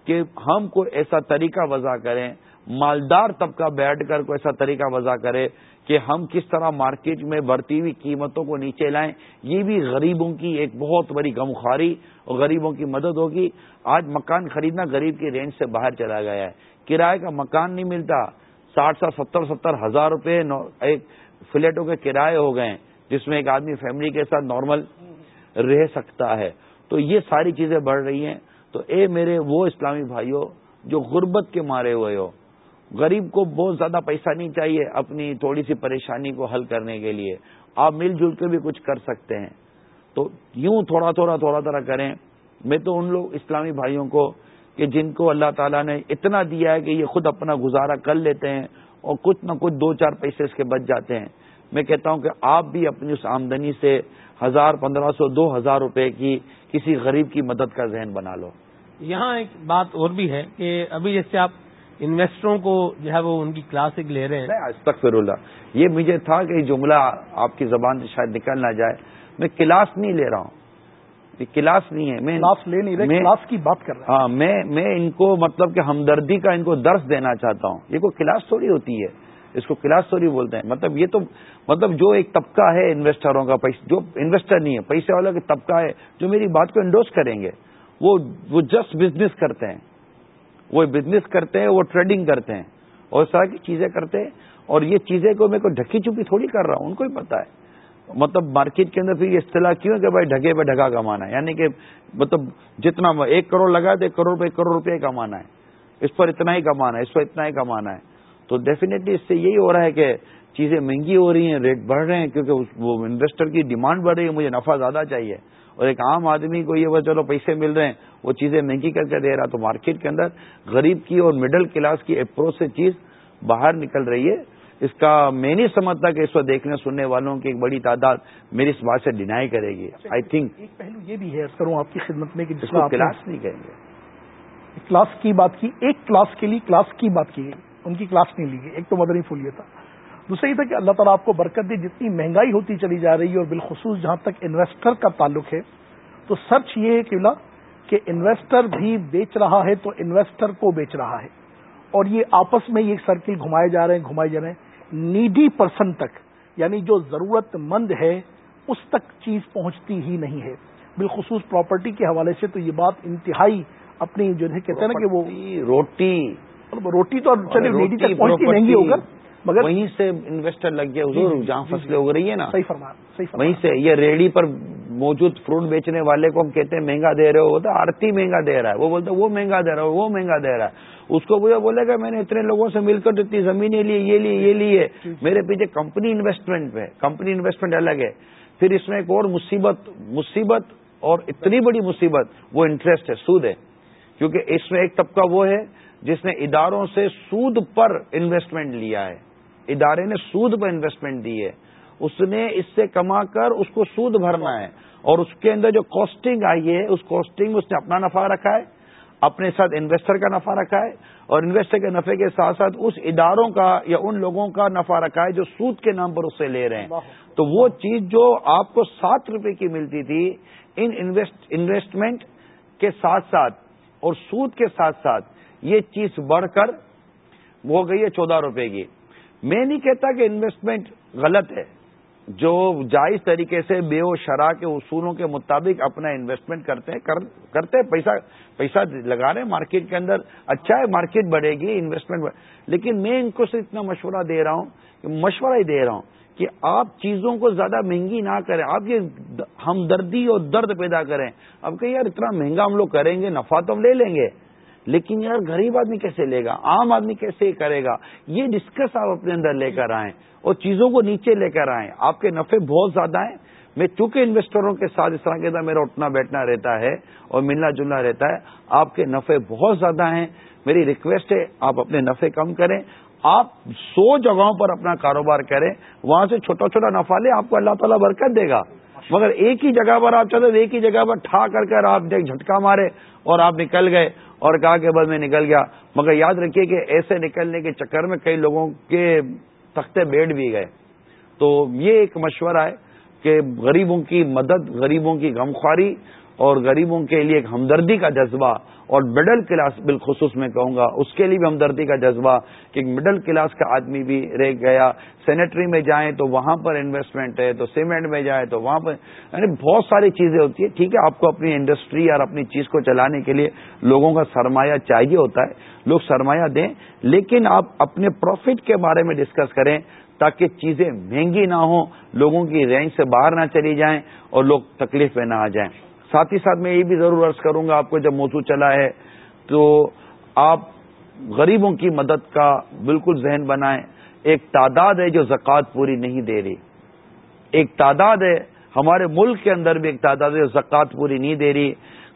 کہ ہم کوئی ایسا طریقہ وضع کریں، مالدار طبقہ بیٹھ کر کوئی ایسا طریقہ وضع کرے کہ ہم کس طرح مارکیٹ میں بڑھتی ہوئی قیمتوں کو نیچے لائیں، یہ بھی غریبوں کی ایک بہت بڑی غمخواری اور غریبوں کی مدد ہوگی۔ آج مکان خریدنا غریب کی رینج سے باہر چلا گیا ہے۔ کرائے کا مکان نہیں ملتا۔ ساٹھ سا ستر ستر ہزار روپے ایک فلیٹوں کے کرائے ہو گئے جس میں ایک آدمی فیملی کے ساتھ نارمل رہ سکتا ہے۔ تو یہ ساری چیزیں بڑھ رہی ہیں۔ تو اے میرے وہ اسلامی بھائیوں جو غربت کے مارے ہوئے ہو غریب کو بہت زیادہ پیسہ نہیں چاہیے اپنی تھوڑی سی پریشانی کو حل کرنے کے لیے۔ آپ مل جل کے بھی کچھ کر سکتے ہیں۔ تو یوں تھوڑا تھوڑا تھوڑا تھوڑا کریں۔ میں تو ان لوگ اسلامی بھائیوں کو کہ جن کو اللہ تعالیٰ نے اتنا دیا ہے کہ یہ خود اپنا گزارا کر لیتے ہیں اور کچھ نہ کچھ دو چار پیسے اس کے بچ جاتے ہیں۔ میں کہتا ہوں کہ آپ بھی اپنی اس آمدنی سے ہزار پندرہ سو دو ہزار روپے کی کسی غریب کی مدد کا ذہن بنا لو۔ یہاں ایک بات اور بھی ہے کہ ابھی جیسے آپ انویسٹروں کو جو ہے وہ ان کی کلاسک لے رہے ہیں۔ آج تک فر اللہ یہ مجھے تھا کہ جملہ آپ کی زبان سے شاید نکل نہ جائے۔ میں کلاس نہیں لے رہا ہوں۔ یہ کلاس نہیں ہے۔ میں کلاس لے نہیں رہے کلاس کی بات کر رہا ہاں میں میں ان کو مطلب کہ ہمدردی کا ان کو درس دینا چاہتا ہوں۔ یہ کوئی کلاس تھوڑی ہوتی ہے۔ اس کو کلاس تھوڑی بولتے ہیں۔ مطلب یہ تو مطلب جو ایک طبقہ ہے انویسٹروں کا جو انویسٹر نہیں ہے پیسے والا کا طبقہ ہے جو میری بات کو انڈوز کریں گے وہ وہ جسٹ بزنس کرتے ہیں۔ وہ بزنس کرتے ہیں، وہ ٹریڈنگ کرتے ہیں، اور اس طرح کی چیزیں کرتے ہیں، اور یہ چیزیں کو میں کوئی ڈھکی چپی تھوڑی کر رہا ہوں، ان کو ہی پتا ہے۔ مطلب مارکیٹ کے اندر پھر یہ اصطلاح کیوں کہ بھائی ڈھگے پہ ڈھگا کمانا ہے؟ یعنی کہ مطلب جتنا ایک کروڑ لگا تو ایک کروڑ پہ ایک کروڑ روپے کمانا ہے۔ اس پر اتنا ہی کمانا ہے، اس پر اتنا ہی کمانا ہے۔ تو ڈیفینیٹلی اس سے یہی ہو رہا ہے کہ چیزیں مہنگی ہو رہی ہیں ریٹ بڑھ رہے ہیں، کیونکہ وہ انویسٹر کی ڈیمانڈ بڑھ رہی ہے، مجھے نفع زیادہ چاہیے۔ اور ایک عام آدمی کو یہ وہ چلو پیسے مل رہے ہیں وہ چیزیں مہنگی کر کے دے رہا تو مارکیٹ کے اندر غریب کی اور مڈل کلاس کی اپروچ سے چیز باہر نکل رہی ہے۔ اس کا میں نہیں سمجھتا کہ اس کو دیکھنے سننے والوں کی ایک بڑی تعداد میری اس بات سے ڈینائی کرے گی۔ آئی تھنک ایک پہلو یہ بھی ہے کروں آپ کی خدمت میں کہ جس کو کلاس نہیں کہیں گے۔ کلاس کی بات کی ایک کلاس کے لیے کلاس کی بات کی ان کی کلاس نہیں لی گئی۔ ایک تو مدنی پھول یہ تھا۔ دوسرا یہ تھا کہ اللہ تعالیٰ آپ کو برکت دی جتنی مہنگائی ہوتی چلی جا رہی ہے اور بالخصوص جہاں تک انویسٹر کا تعلق ہے۔ تو سچ یہ ہے کہ انویسٹر بھی بیچ رہا ہے تو انویسٹر کو بیچ رہا ہے۔ اور یہ آپس میں یہ سرکل گھمائے جا رہے ہیں گھمائے جا رہے ہیں۔ نیڈی پرسن تک یعنی جو ضرورت مند ہے اس تک چیز پہنچتی ہی نہیں ہے۔ بالخصوص پراپرٹی کے حوالے سے تو یہ بات انتہائی اپنی جو ہے کہتے ہیں نا کہ وہ روٹی۔ روٹی تو چلے نیڈی تک پہنچتی مہنگی ہوگا۔ مگر وہیں سے انویسٹر لگ گیا حضور جی، جی، جہاں جی، فصلیں ہو رہی ہے نا۔ صحیح صحیح وہیں سے یہ ریڑی پر موجود فروٹ بیچنے والے کو ہم کہتے ہیں مہنگا دے رہے ہو تو آرتی مہنگا دے رہا ہے۔ وہ بولتا وہ مہنگا دے رہا ہے وہ مہنگا دے رہا ہے۔ اس کو وہ بولے گا میں نے اتنے لوگوں سے مل کر اتنی زمینیں لی یہ لی یہ لی ہے۔ میرے پیچھے کمپنی انویسٹمنٹ پہ کمپنی انویسٹمنٹ الگ ہے۔ پھر اس میں ایک اور مصیبت مصیبت اور اتنی بڑی مصیبت وہ انٹرسٹ ہے سود ہے۔ کیونکہ اس میں ایک طبقہ وہ ہے جس نے اداروں سے سود پر انویسٹمنٹ لیا ہے۔ ادارے نے سود پر انویسٹمنٹ دی ہے۔ اس نے اس سے کما کر اس کو سود بھرنا ہے۔ اور اس کے اندر جو کاسٹنگ آئی ہے اس کاسٹنگ اس نے اپنا نفع رکھا ہے اپنے ساتھ انویسٹر کا نفع رکھا ہے۔ اور انویسٹر کے نفے کے ساتھ ساتھ اس اداروں کا یا ان لوگوں کا نفع رکھا ہے جو سود کے نام پر اس سے لے رہے ہیں۔ تو وہ چیز جو آپ کو سات روپے کی ملتی تھی ان انویسٹمنٹ کے ساتھ ساتھ اور سود کے ساتھ ساتھ یہ چیز بڑھ کر ہو گئی ہے چودہ روپے کی۔ میں نہیں کہتا کہ انویسٹمنٹ غلط ہے۔ جو جائز طریقے سے بے و شرح کے اصولوں کے مطابق اپنا انویسٹمنٹ کرتے ہیں کرتے ہیں۔ پیسہ پیسہ لگا رہے ہیں۔ مارکیٹ کے اندر اچھا ہے مارکیٹ بڑھے گی انویسٹمنٹ لیکن میں ان کو صرف اتنا مشورہ دے رہا ہوں کہ، مشورہ ہی دے رہا ہوں کہ آپ چیزوں کو زیادہ مہنگی نہ کریں۔ آپ یہ ہمدردی اور درد پیدا کریں۔ اب کہ یار اتنا مہنگا ہم لوگ کریں گے، نفع تو ہم لے لیں گے۔ لیکن یار غریب آدمی کیسے لے گا؟ عام آدمی کیسے کرے گا؟ یہ ڈسکس آپ اپنے اندر لے کر آئیں اور چیزوں کو نیچے لے کر آئیں۔ آپ کے نفے بہت زیادہ ہیں۔ میں چونکہ انویسٹروں کے ساتھ اس طرح کے میرا اٹھنا بیٹھنا رہتا ہے اور ملنا جلنا رہتا ہے، آپ کے نفے بہت زیادہ ہیں۔ میری ریکویسٹ ہے آپ اپنے نفے کم کریں۔ آپ سو جگہوں پر اپنا کاروبار کریں۔ وہاں سے چھوٹا چھوٹا نفع لیں، آپ کو اللہ تعالیٰ برکت دے گا۔ مگر ایک ہی جگہ پر آپ چلے ایک ہی جگہ پر ٹھا کر کر آپ جھٹکا مارے اور آپ نکل گئے اور کہا کہ بس میں نکل گیا۔ مگر یاد رکھیے کہ ایسے نکلنے کے چکر میں کئی لوگوں کے تختے بیٹھ بھی گئے۔ تو یہ ایک مشورہ ہے کہ غریبوں کی مدد، غریبوں کی غمخواری اور غریبوں کے لیے ایک ہمدردی کا جذبہ اور مڈل کلاس بالخصوص میں کہوں گا، اس کے لیے بھی ہمدردی کا جذبہ کہ مڈل کلاس کا آدمی بھی رہ گیا۔ سینیٹری میں جائیں تو وہاں پر انویسٹمنٹ ہے، تو سیمنٹ میں جائیں تو وہاں پر۔ یعنی بہت ساری چیزیں ہوتی ہیں۔ ٹھیک ہے، آپ کو اپنی انڈسٹری اور اپنی چیز کو چلانے کے لیے لوگوں کا سرمایہ چاہیے ہوتا ہے، لوگ سرمایہ دیں۔ لیکن آپ اپنے پروفٹ کے بارے میں ڈسکس کریں تاکہ چیزیں مہنگی نہ ہوں، لوگوں کی رینج سے باہر نہ چلی جائیں اور لوگ تکلیف میں نہ آ جائیں۔ ساتھ ہی ساتھ میں یہ بھی ضرور عرض کروں گا، آپ کو جب موضوع چلا ہے تو آپ غریبوں کی مدد کا بالکل ذہن بنائیں۔ ایک تعداد ہے جو زکوٰۃ پوری نہیں دے رہی۔ ایک تعداد ہے، ہمارے ملک کے اندر بھی ایک تعداد ہے جو زکوٰۃ پوری نہیں دے رہی۔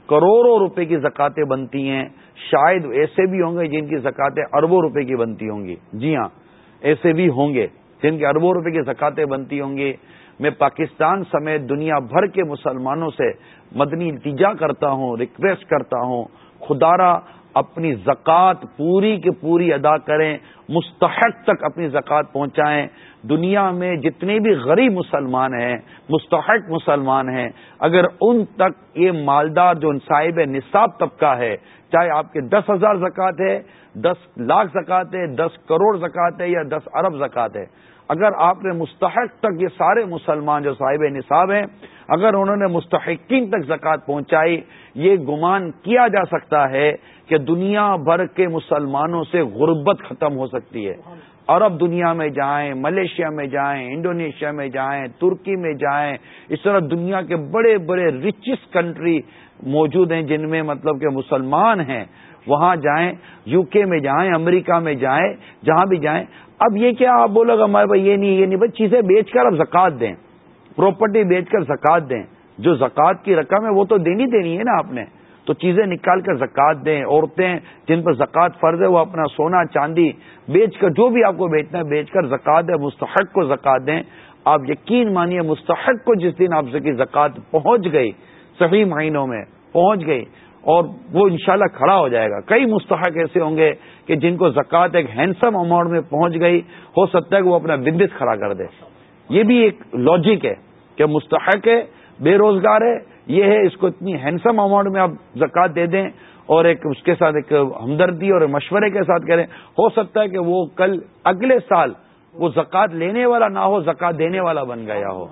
کروڑوں روپے کی زکاتیں بنتی ہیں۔ شاید ایسے بھی ہوں گے جن کی زکاتیں اربوں روپے کی بنتی ہوں گی۔ جی ہاں ایسے بھی ہوں گے۔ جن کے اربوں روپے کی زکاتیں بنتی ہوں گی۔ میں پاکستان سمیت دنیا بھر کے مسلمانوں سے مدنی التجا کرتا ہوں ریکویسٹ کرتا ہوں، خدارہ اپنی زکوٰۃ پوری کی پوری ادا کریں، مستحق تک اپنی زکوٰۃ پہنچائیں۔ دنیا میں جتنے بھی غریب مسلمان ہیں، مستحق مسلمان ہیں، اگر ان تک یہ مالدار جو صاحب نصاب طبقہ ہے، چاہے آپ کے دس ہزار زکوٰۃ ہے، دس لاکھ زکوٰۃ ہے، دس کروڑ زکوٰۃ ہے یا دس ارب زکوٰۃ ہے اگر آپ نے مستحق تک یہ سارے مسلمان جو صاحب نصاب ہیں، اگر انہوں نے مستحقین تک زکوٰۃ پہنچائی، یہ گمان کیا جا سکتا ہے کہ دنیا بھر کے مسلمانوں سے غربت ختم ہو سکتی ہے۔ عرب دنیا میں جائیں، ملیشیا میں جائیں، انڈونیشیا میں جائیں، ترکی میں جائیں، اس طرح دنیا کے بڑے بڑے ریچسٹ کنٹری موجود ہیں جن میں مطلب کہ مسلمان ہیں۔ وہاں جائیں یو کے میں جائیں، امریکہ میں جائیں، جہاں بھی جائیں اب یہ کیا آپ بولو گا ہمارے بھائی یہ نہیں یہ نہیں بھائی چیزیں بیچ کر اب زکات دیں۔ پراپرٹی بیچ کر زکات دیں۔ جو زکات کی رقم ہے وہ تو دینی دینی ہے نا آپ نے۔ تو چیزیں نکال کر زکات دیں، عورتیں جن پر زکات فرض ہے، وہ اپنا سونا، چاندی بیچ کر جو بھی آپ کو بیچنا ہے، بیچ کر زکات دیں، مستحق کو زکات دیں۔ آپ یقین مانیے، مستحق کو جس دن آپ سے کی زکات پہنچ گئی، صحیح مہینوں میں پہنچ گئی اور وہ انشاءاللہ کھڑا ہو جائے گا۔ کئی مستحق ایسے ہوں گے کہ جن کو زکوٰۃ ایک ہینڈسم اماؤنٹ میں پہنچ گئی ہو سکتا ہے کہ وہ اپنا بزنس کھڑا کر دے۔ یہ بھی ایک لاجک ہے کہ مستحق ہے بے روزگار ہے یہ ہے اس کو اتنی ہینڈسم اماؤنٹ میں آپ زکوٰۃ دے دیں اور ایک اس کے ساتھ ایک ہمدردی اور مشورے کے ساتھ کریں۔ ہو سکتا ہے کہ وہ کل اگلے سال وہ زکوٰۃ لینے والا نہ ہو زکوٰۃ دینے والا بن گیا ہو۔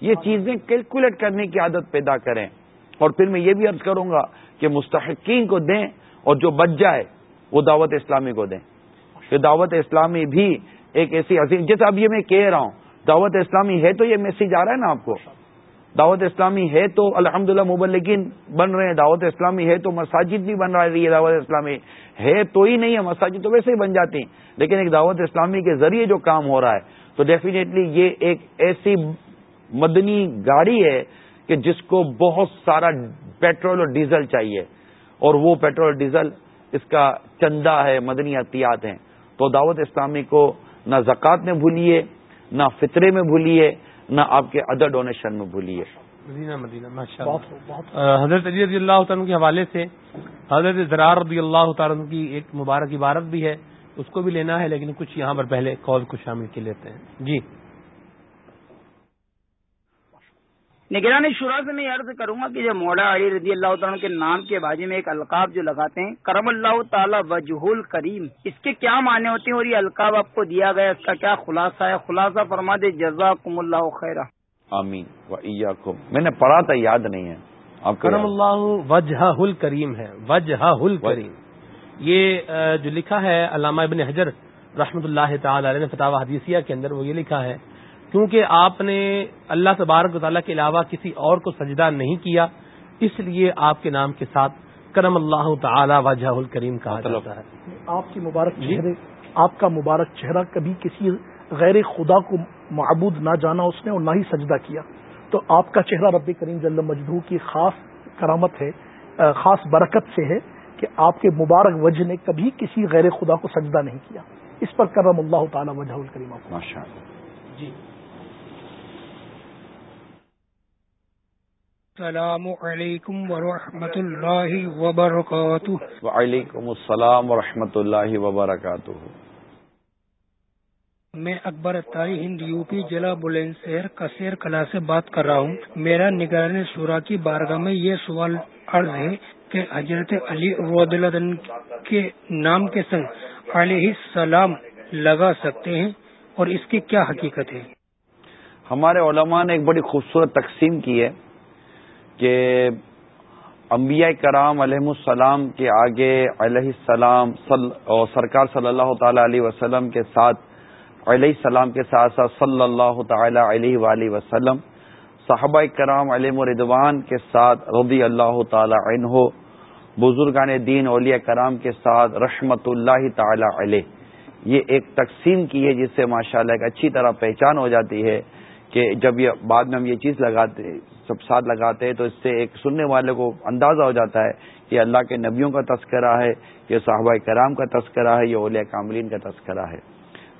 یہ چیزیں کیلکولیٹ کرنے کی عادت پیدا کریں۔ اور پھر میں یہ بھی عرض کروں گا کہ مستحقین کو دیں اور جو بچ جائے وہ دعوت اسلامی کو دیں۔ کہ دعوت اسلامی بھی ایک ایسی عظیم جیسے اب یہ میں کہہ رہا ہوں، دعوت اسلامی ہے تو یہ میسج آ رہا ہے نا آپ کو؟ دعوت اسلامی ہے تو الحمد للہ مبلکین بن رہے ہیں، دعوت اسلامی ہے تو مساجد بھی بن رہی ہے، دعوت اسلامی ہے تو ہی نہیں ہے، مساجد تو ویسے ہی بن جاتی ہیں، لیکن ایک دعوت اسلامی کے ذریعے جو کام ہو رہا ہے، تو ڈیفینیٹلی یہ ایک ایسی مدنی گاڑی ہے کہ جس کو بہت سارا پیٹرول اور ڈیزل چاہیے اور وہ پیٹرول ڈیزل اس کا چندہ ہے مدنی احتیاط ہیں۔ تو دعوت اسلامی کو نہ زکوٰۃ میں بھولیے نہ فطرے میں بھولیے نہ آپ کے ادر ڈونیشن میں بھولیے۔ مدینہ مدینہ حضرت علی رضی اللہ تعالیٰ کے حوالے سے حضرت زرار رضی اللہ تعالیٰ کی ایک مبارک عبارت بھی ہے اس کو بھی لینا ہے لیکن کچھ یہاں پر پہلے کال کو شامل کر لیتے ہیں۔ جی۔ نگرانی شورا سے میں عرض کروں گا کہ جو مولا علی رضی اللہ تعالیٰ کے نام کے بازی میں ایک القاب جو لگاتے ہیں کرم اللہ تعالیٰ وجہ الکریم اس کے کیا معنی ہوتے ہیں اور یہ القاب آپ کو دیا گیا اس کا کیا خلاصہ ہے؟ خلاصہ فرما دے جزا کم اللہ خیر آمین۔ میں نے پڑھا تھا یاد نہیں ہے۔ کرم اللہ وجہ الکریم ہے وجہ الکریم۔ یہ جو لکھا ہے علامہ ابن حجر رحمۃ اللہ تعالی علیہ فتح حدیثیہ کے اندر وہ یہ لکھا ہے کیونکہ آپ نے اللہ تبارک و تعالیٰ کے علاوہ کسی اور کو سجدہ نہیں کیا اس لیے آپ کے نام کے ساتھ کرم اللہ تعالی وجہ الکریم کہا جاتا ہے۔ آپ کی مبارک جی؟ چہرے آپ کا مبارک چہرہ کبھی کسی غیر خدا کو معبود نہ جانا اس نے اور نہ ہی سجدہ کیا۔ تو آپ کا چہرہ رب کریم جل مجدو کی خاص کرامت ہے خاص برکت سے ہے کہ آپ کے مبارک وجہ نے کبھی کسی غیر خدا کو سجدہ نہیں کیا۔ اس پر کرم اللہ تعالی وجہ الکریم۔ جی۔ السلام علیکم ورحمۃ اللہ وبرکاتہ۔ وعلیکم السلام ورحمۃ اللہ وبرکاتہ۔ میں اکبر تاری ہند یو پی ضلع بلند شہر کثیر کلا سے بات کر رہا ہوں۔ میرا نگران شورا کی بارگاہ میں یہ سوال عرض ہے کہ حضرت علی رود کے نام کے سنگ علیہ السلام لگا سکتے ہیں اور اس کی کیا حقیقت ہے؟ ہمارے علماء نے ایک بڑی خوبصورت تقسیم کی ہے۔ کہ انبیاء کرام علیہ السلام کے آگے علیہ السلام اور سرکار صلی اللہ تعالی علیہ وسلم کے ساتھ، علیہ السلام کے ساتھ ساتھ صلی اللہ تعالی علیہ وآلہ وسلم، صحابہ کرام علیہ مردوان کے ساتھ رضی اللہ تعالی عنہ، بزرگان دین اولیاء کرام کے ساتھ رحمت اللہ تعالی علیہ۔ یہ ایک تقسیم کی ہے جس سے ماشاءاللہ ایک اچھی طرح پہچان ہو جاتی ہے کہ جب یہ بعد میں ہم یہ چیز لگاتے سب ساتھ لگاتے ہیں تو اس سے ایک سننے والے کو اندازہ ہو جاتا ہے کہ اللہ کے نبیوں کا تذکرہ ہے، یہ صحابہ کرام کا تذکرہ ہے، یہ اولیاء کاملین کا تذکرہ ہے۔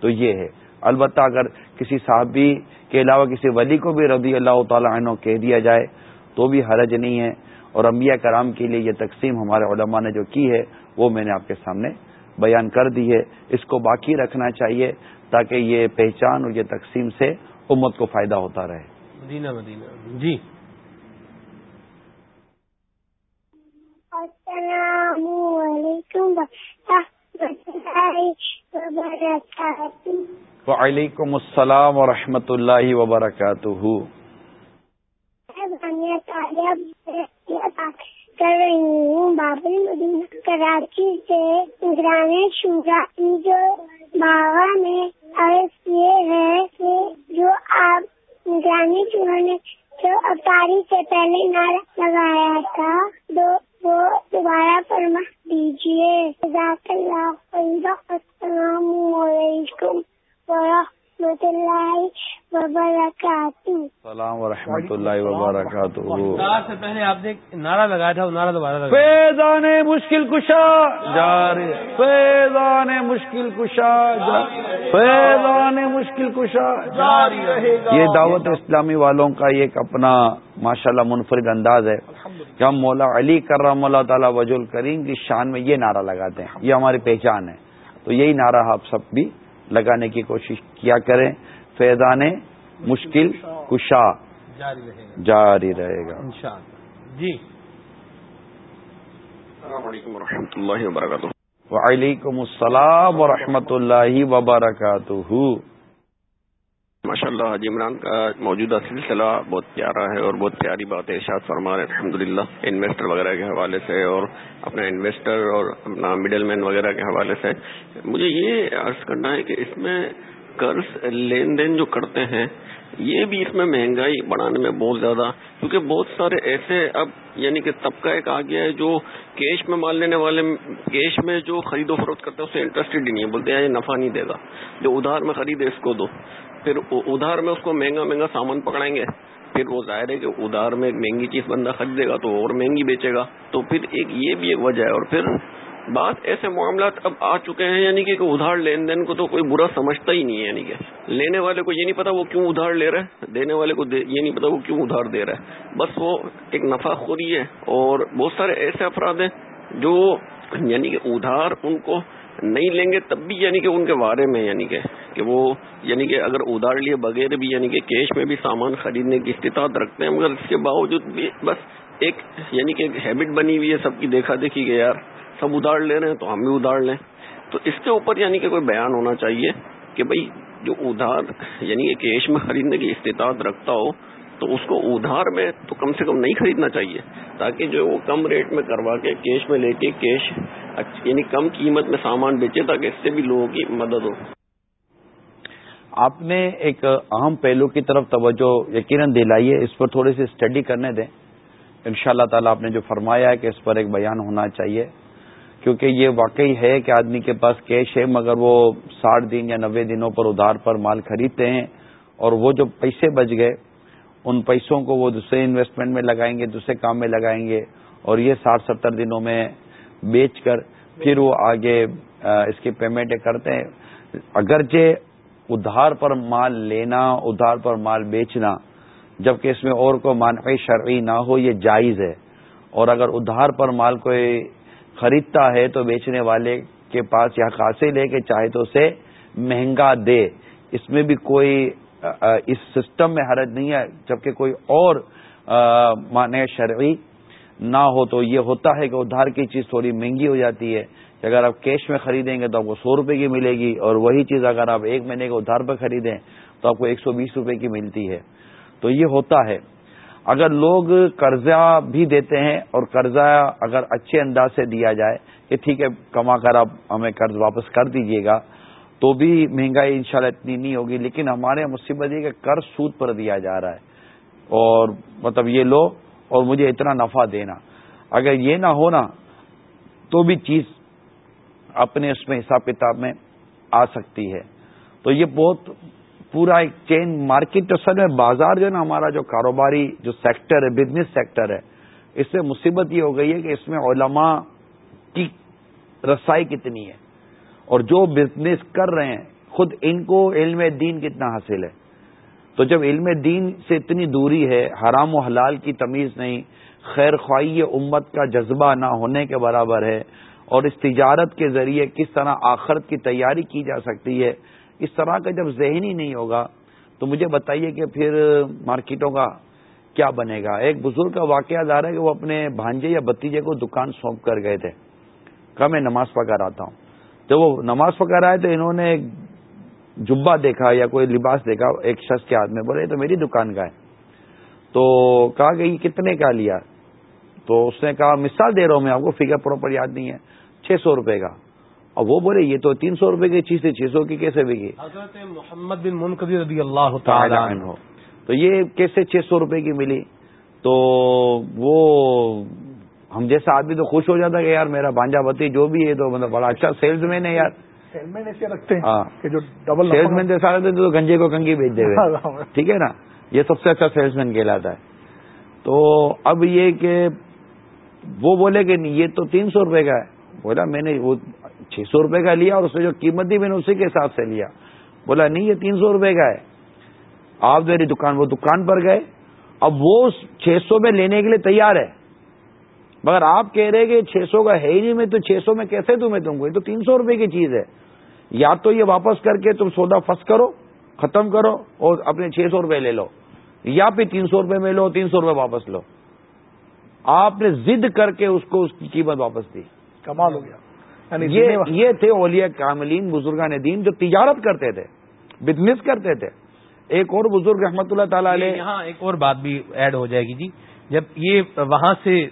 تو یہ ہے۔ البتہ اگر کسی صحابی کے علاوہ کسی ولی کو بھی رضی اللہ تعالی عنہ کہہ دیا جائے تو بھی حرج نہیں ہے۔ اور انبیاء کرام کے لیے یہ تقسیم ہمارے علماء نے جو کی ہے، وہ میں نے آپ کے سامنے بیان کر دی ہے۔ اس کو باقی رکھنا چاہیے تاکہ یہ پہچان اور یہ تقسیم سے امت کو فائدہ ہوتا رہے۔ مدینہ مدینہ۔ جی۔ السلام علیکم وعلیکم السلام ورحمۃ اللہ وبرکاتہ کر رہی ہوں بابری مدینہ کراچی سے نگرانی شورا کی جو بابا نے عرض کہ جو آپ نگرانی شورا نے جو اتاری سے پہلے نعرہ لگایا تھا دو وہ دوبارہ فرما دیجیے السلام علیکم ورحمۃ اللہ وبرکاتہ۔ السلام ورحمۃ اللہ وبرکاتہ۔ سے پہلے آپ نے نعرہ لگایا تھا وہ نعرہ دوبارہ فیضان مشکل کشا جاری۔ فیضان مشکل کشا فیضان مشکل کشا جاری یہ دعوت اسلامی والوں کا ایک اپنا ماشاءاللہ منفرد انداز ہے۔ کہ ہم مولا علی کرم اللہ تعالیٰ وج الکریم کی شان میں یہ نعرہ لگاتے ہیں یہ ہماری پہچان ہے۔ تو یہی نعرہ آپ سب بھی لگانے کی کوشش کیا کریں۔ فیضان مشکل کشا۔ جاری رہے گا۔ جی۔ السلام علیکم و اللہ وبرکاتہ۔ وعلیکم السلام ورحمۃ اللہ وبرکاتہ۔ ماشاء اللہ حجی عمران کا موجودہ سلسلہ بہت پیارا ہے اور بہت پیاری بات ہے، ارشاد فرما رہے الحمد للہ انویسٹر وغیرہ کے حوالے سے اور اپنا انویسٹر اور اپنا مڈل مین وغیرہ کے حوالے سے۔ مجھے یہ عرض کرنا ہے کہ اس میں قرض لین دین جو کرتے ہیں، یہ بھی اس میں مہنگائی بڑھانے میں بہت زیادہ، کیونکہ بہت سارے ایسے اب یعنی کہ طبقہ ایک آ گیا ہے جو کیش میں مال لینے والے کیش میں جو خرید و فروخت کرتے ہیں، اسے انٹرسٹڈ ہی نہیں ہے بولتے ہیں یہ نفع نہیں دے گا، جو ادھار میں خریدے اس کو دو۔ پھر ادھار میں اس کو مہنگا مہنگا سامان پکڑائیں گے۔ پھر وہ ظاہر ہے کہ ادھار میں ایک مہنگی چیز بندہ خریدے گا تو اور مہنگی بیچے گا۔ تو پھر ایک یہ بھی ایک وجہ ہے۔ اور پھر بات ایسے معاملات اب آ چکے ہیں یعنی کہ ادھار لین دین کو تو کوئی برا سمجھتا ہی نہیں ہے۔ یعنی کہ لینے والے کو یہ نہیں پتا وہ کیوں ادھار لے رہا ہے دینے والے کو یہ نہیں پتا وہ کیوں ادھار دے رہا ہے بس وہ ایک نفع خوری ہے۔ اور بہت سارے ایسے افراد ہیں جو یعنی کہ ادھار ان کو نہیں لیں گے، تب بھی یعنی کہ ان کے بارے میں یعنی کہ کہ وہ یعنی کہ اگر ادھار لیے بغیر بھی یعنی کہ کیش میں بھی سامان خریدنے کی استطاعت رکھتے ہیں، مگر اس کے باوجود بھی بس ایک یعنی کہ ایک ہیبٹ بنی ہوئی ہے، سب کی دیکھا دیکھی کہ یار سب ادھار لے رہے ہیں تو ہم بھی ادھار لیں۔ تو اس کے اوپر یعنی کہ کوئی بیان ہونا چاہیے کہ بھائی جو ادھار یعنی کہ کیش میں خریدنے کی استطاعت رکھتا ہو، تو اس کو ادھار میں تو کم سے کم نہیں خریدنا چاہیے، تاکہ جو وہ کم ریٹ میں کروا کے کیش میں لے کے کیش یعنی کم قیمت میں سامان بیچے، تاکہ اس سے بھی لوگوں کی مدد ہو۔ آپ نے ایک اہم پہلو کی طرف توجہ یقیناً دلائی ہے اس پر تھوڑی سی اسٹڈی کرنے دیں۔ ان شاء اللہ تعالیٰ آپ نے جو فرمایا ہے کہ اس پر ایک بیان ہونا چاہیے۔ کیونکہ یہ واقعی ہے کہ آدمی کے پاس کیش ہے مگر وہ ساٹھ دن یا نوے دنوں پر ادھار پر مال خریدتے ہیں اور وہ جو پیسے بچ گئے ان پیسوں کو وہ دوسرے انویسٹمنٹ میں لگائیں گے دوسرے کام میں لگائیں گے اور یہ ساٹھ ستر دنوں میں بیچ کر پھر وہ آگے اس کی پیمنٹیں کرتے ہیں۔ اگرچہ ادھار پر مال لینا، ادھار پر مال بیچنا، جبکہ اس میں اور کوئی مانفی شرعی نہ ہو، یہ جائز ہے۔ اور اگر ادھار پر مال کوئی خریدتا ہے تو بیچنے والے کے پاس یا خاصے لے کے چاہے تو اسے مہنگا دے۔ اس میں بھی کوئی اس سسٹم میں حرج نہیں ہے، جبکہ کوئی اور معنی شرعی نہ ہو تو یہ ہوتا ہے کہ ادھار کی چیز تھوڑی مہنگی ہو جاتی ہے کہ اگر آپ کیش میں خریدیں گے تو آپ کو سو روپے کی ملے گی اور وہی چیز اگر آپ ایک مہینے کے ادھار پہ خریدیں تو آپ کو ایک سو بیس روپے کی ملتی ہے۔ تو یہ ہوتا ہے۔ اگر لوگ قرضہ بھی دیتے ہیں اور قرضہ اگر اچھے انداز سے دیا جائے کہ ٹھیک ہے، کما کر آپ ہمیں قرض واپس کر دیجیے گا، تو بھی مہنگائی انشاءاللہ اتنی نہیں ہوگی۔ لیکن ہمارے مصیبت یہ کہ قرض سود پر دیا جا رہا ہے۔ اور مطلب یہ لو اور مجھے اتنا نفع دینا۔ اگر یہ نہ ہونا تو بھی چیز اپنے اس میں حساب کتاب میں آ سکتی ہے۔ تو یہ بہت پورا ایک چین مارکیٹ تو سر میں بازار جو ہے نا، ہمارا جو کاروباری جو سیکٹر ہے بزنس سیکٹر ہے، اس سے مصیبت یہ ہو گئی ہے کہ اس میں علماء کی رسائی کتنی ہے۔ اور جو بزنس کر رہے ہیں، خود ان کو علم دین کتنا حاصل ہے۔ تو جب علم دین سے اتنی دوری ہے، حرام و حلال کی تمیز نہیں، خیر خواہی امت کا جذبہ نہ ہونے کے برابر ہے، اور اس تجارت کے ذریعے کس طرح آخرت کی تیاری کی جا سکتی ہے، اس طرح کا جب ذہنی نہیں ہوگا، تو مجھے بتائیے کہ پھر مارکیٹوں کا کیا بنے گا؟ ایک بزرگ کا واقعہ دار ہے کہ وہ اپنے بھانجے یا بتیجے کو دکان سونپ کر گئے تھے۔ کہا میں نماز پکا آتا ہوں۔ جب وہ نماز پکا رہا ہے تو انہوں نے ایک جبا دیکھا یا کوئی لباس دیکھا ایک شخص کے ہاتھ میں بولے تو میری دکان کا ہے. تو کہا کہ یہ کتنے کا لیا؟ تو اس نے کہا مثال دے رہا ہوں میں آپ کو فگر پراپر یاد نہیں ہے چھ سو روپے کا. اور وہ بولے یہ تو تین سو روپے کی چیز تھی چھ سو کی کیسے بکی؟ حضرت محمد بن منقدر رضی اللہ تعالی عنہ۔ تو یہ کیسے چھ سو روپے کی ملی؟ تو وہ ہم جیسا آدمی تو خوش ہو جاتا کہ یار میرا بانجا بتی جو بھی ہے تو مطلب بڑا اچھا سیلز مین ہے یار۔ ہاں۔ جو ڈبل سیلس مین جیسا رہتے تو گنجے کو کنگی بھیج دے گا ٹھیک ہے نا؟ یہ سب سے اچھا سیلس مین کہلاتا ہے۔ تو اب یہ کہ وہ بولے کہ یہ تو تین سو روپے کا ہے۔ بولا میں نے وہ چھ سو روپے کا لیا اور اس نے جو قیمت دی میں نے اسی کے حساب سے لیا۔ بولا نہیں یہ تین سو روپے کا ہے۔ آپ میری دکان وہ دکان پر گئے۔ اب وہ چھ سو میں لینے کے لیے تیار ہے۔ مگر آپ کہہ رہے کہ چھ سو کا ہے ہی نہیں میں تو چھ سو میں کیسے دوں میں تم کو یہ تو تین سو روپے کی چیز ہے۔ یا تو یہ واپس کر کے تم سودا فس کرو ختم کرو اور اپنے چھ سو روپے لے لو یا پھر تین سو روپے میں لو تین سو روپے واپس لو۔ آپ نے ضد کر کے اس کو اس کی قیمت واپس دی۔ کمال ہو گیا۔ یعنی یہ تھے اولیاء کاملین بزرگان دین جو تجارت کرتے تھے بزنس کرتے تھے۔ ایک اور بزرگ رحمت اللہ تعالی علیہ یہاں ایک اور بات بھی ایڈ ہو جائے گی جی۔ جب یہ وہاں سے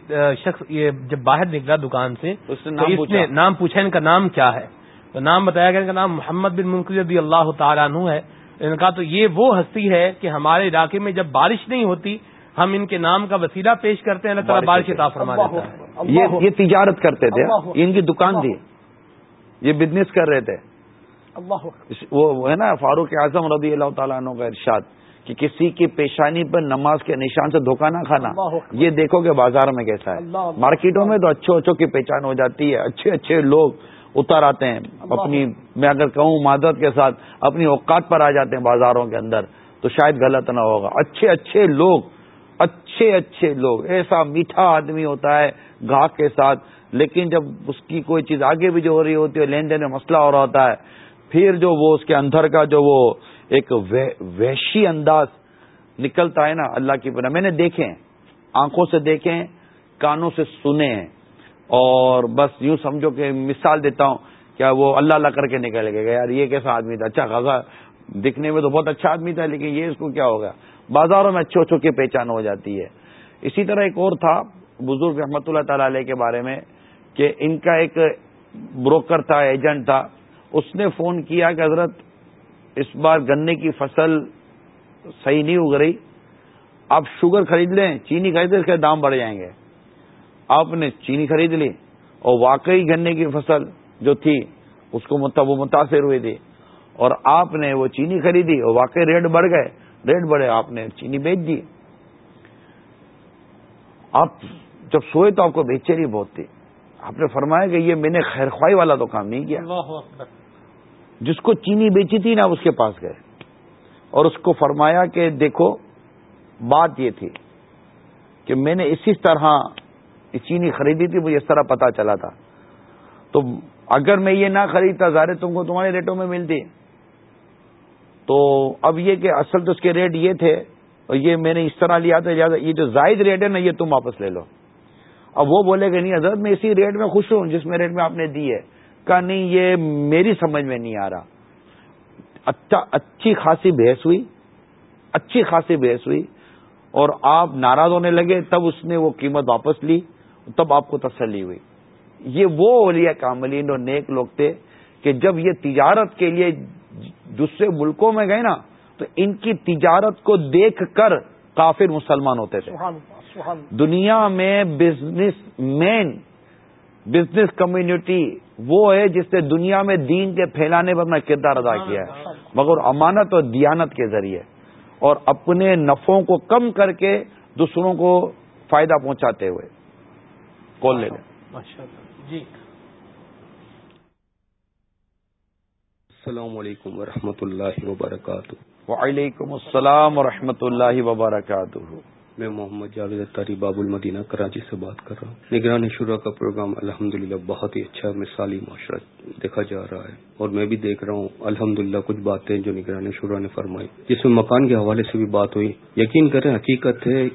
شخص یہ جب باہر نکلا دکان سے اس نے نام پوچھا ان کا نام کیا ہے؟ تو نام بتایا گیا ان کا نام محمد بن رضی اللہ تعالیٰ عنہ ہے۔ ان کا تو یہ وہ ہستی ہے کہ ہمارے علاقے میں جب بارش نہیں ہوتی ہم ان کے نام کا وسیلہ پیش کرتے ہیں اللہ تعالیٰ بارش فرما دیتا ہے۔ یہ تجارت کرتے تھے۔ ان کی دکان تھی۔ یہ بزنس کر رہے تھے۔ وہ ہے نا فاروق اعظم رضی اللہ تعالیٰ عنہ کا ارشاد کہ کسی کی پیشانی پر نماز کے نشان سے دھوکہ نہ کھانا۔ یہ دیکھو کہ بازار میں کیسا ہے۔ مارکیٹوں میں تو اچھے اچھوں کی پہچان ہو جاتی ہے۔ اچھے اچھے لوگ اتر آتے ہیں اپنی میں اگر کہوں معذرت کے ساتھ اپنی اوقات پر آ جاتے ہیں بازاروں کے اندر تو شاید غلط نہ ہوگا۔ اچھے اچھے لوگ اچھے اچھے لوگ ایسا میٹھا آدمی ہوتا ہے گاہک کے ساتھ لیکن جب اس کی کوئی چیز آگے بھی جو ہو رہی ہوتی ہے لین دین میں مسئلہ ہو رہا ہوتا ہے پھر جو وہ اس کے اندر کا جو وہ ایک وحشی انداز نکلتا ہے نا اللہ کی بنا میں نے دیکھے آنکھوں سے دیکھے کانوں سے سنے ہیں۔ اور بس یوں سمجھو کہ مثال دیتا ہوں کیا وہ اللہ اللہ کر کے نکل گئے یار یہ کیسا آدمی تھا؟ اچھا خاصا دکھنے میں تو بہت اچھا آدمی تھا، لیکن یہ اس کو کیا ہوگا؟ بازاروں میں اچھے اچھوں کی پہچان ہو جاتی ہے۔ اسی طرح ایک اور تھا، بزرگ رحمۃ اللہ تعالی علیہ کے بارے میں، کہ ان کا ایک بروکر تھا، ایجنٹ تھا۔ اس نے فون کیا کہ حضرت، اس بار گنے کی فصل صحیح نہیں اگ رہی آپ شوگر خرید لیں، چینی خرید اس کے دام بڑھ جائیں گے۔ آپ نے چینی خرید لی اور واقعی گنے کی فصل جو تھی اس کو وہ متاثر ہوئی تھی اور آپ نے وہ چینی خریدی اور واقعی ریٹ بڑھ گئے۔ ریٹ بڑھے آپ نے چینی بیچ دی۔ آپ جب سوئے تو آپ کو بےچیری بہت تھی آپ نے فرمایا کہ یہ میں نے خیر خواہ والا تو کام نہیں کیا۔ جس کو چینی بیچی تھی نا اس کے پاس گئے۔ اور اس کو فرمایا کہ دیکھو بات یہ تھی کہ میں نے اسی طرح چینی خریدی تھی، مجھے اس طرح پتا چلا تھا۔ تو اگر میں یہ نہ خریدتا، ظاہر تم کو تمہارے ریٹوں میں ملتی۔ تو اب یہ کہ اصل تو اس کے ریٹ یہ تھے، اور یہ میں نے اس طرح لیا تھا یہ جو زائد ریٹ ہے نا، یہ تم واپس لے لو۔ اب وہ بولے کہ نہیں، حضرت، میں اسی ریٹ میں خوش ہوں، جس میں ریٹ میں آپ نے دی ہے۔ کہا، نہیں، یہ میری سمجھ میں نہیں آ رہا۔ اچھا اچھی خاصی بحث ہوئی۔ اچھی خاصی بحث ہوئی۔ اور آپ ناراض ہونے لگے، تب اس نے وہ قیمت واپس لی۔ تب آپ کو تسلی ہوئی۔ یہ وہ اولیاء کاملین اور نیک لوگ تھے کہ جب یہ تجارت کے لیے دوسرے ملکوں میں گئے نا تو ان کی تجارت کو دیکھ کر کافر مسلمان ہوتے تھے۔ دنیا میں بزنس مین بزنس کمیونٹی وہ ہے جس نے دنیا میں دین کے پھیلانے پر اپنا کردار ادا کیا ہے۔ مگر امانت اور دیانت کے ذریعے۔ اور اپنے نفوں کو کم کر کے دوسروں کو فائدہ پہنچاتے ہوئے۔ کال لے لیں جی۔ السلام علیکم ورحمۃ اللہ وبرکاتہ۔ وعلیکم السلام ورحمۃ اللہ وبرکاتہ۔ میں محمد جاوید اتاری باب المدینہ کراچی سے بات کر رہا ہوں۔ نگران شورا کا پروگرام الحمد بہت ہی اچھا مثالی معاشرہ دیکھا جا رہا ہے۔ اور میں بھی دیکھ رہا ہوں الحمد کچھ باتیں جو نگران شورا نے فرمائی۔ جس میں مکان کے حوالے سے بھی بات ہوئی۔ یقین کریں حقیقت ہے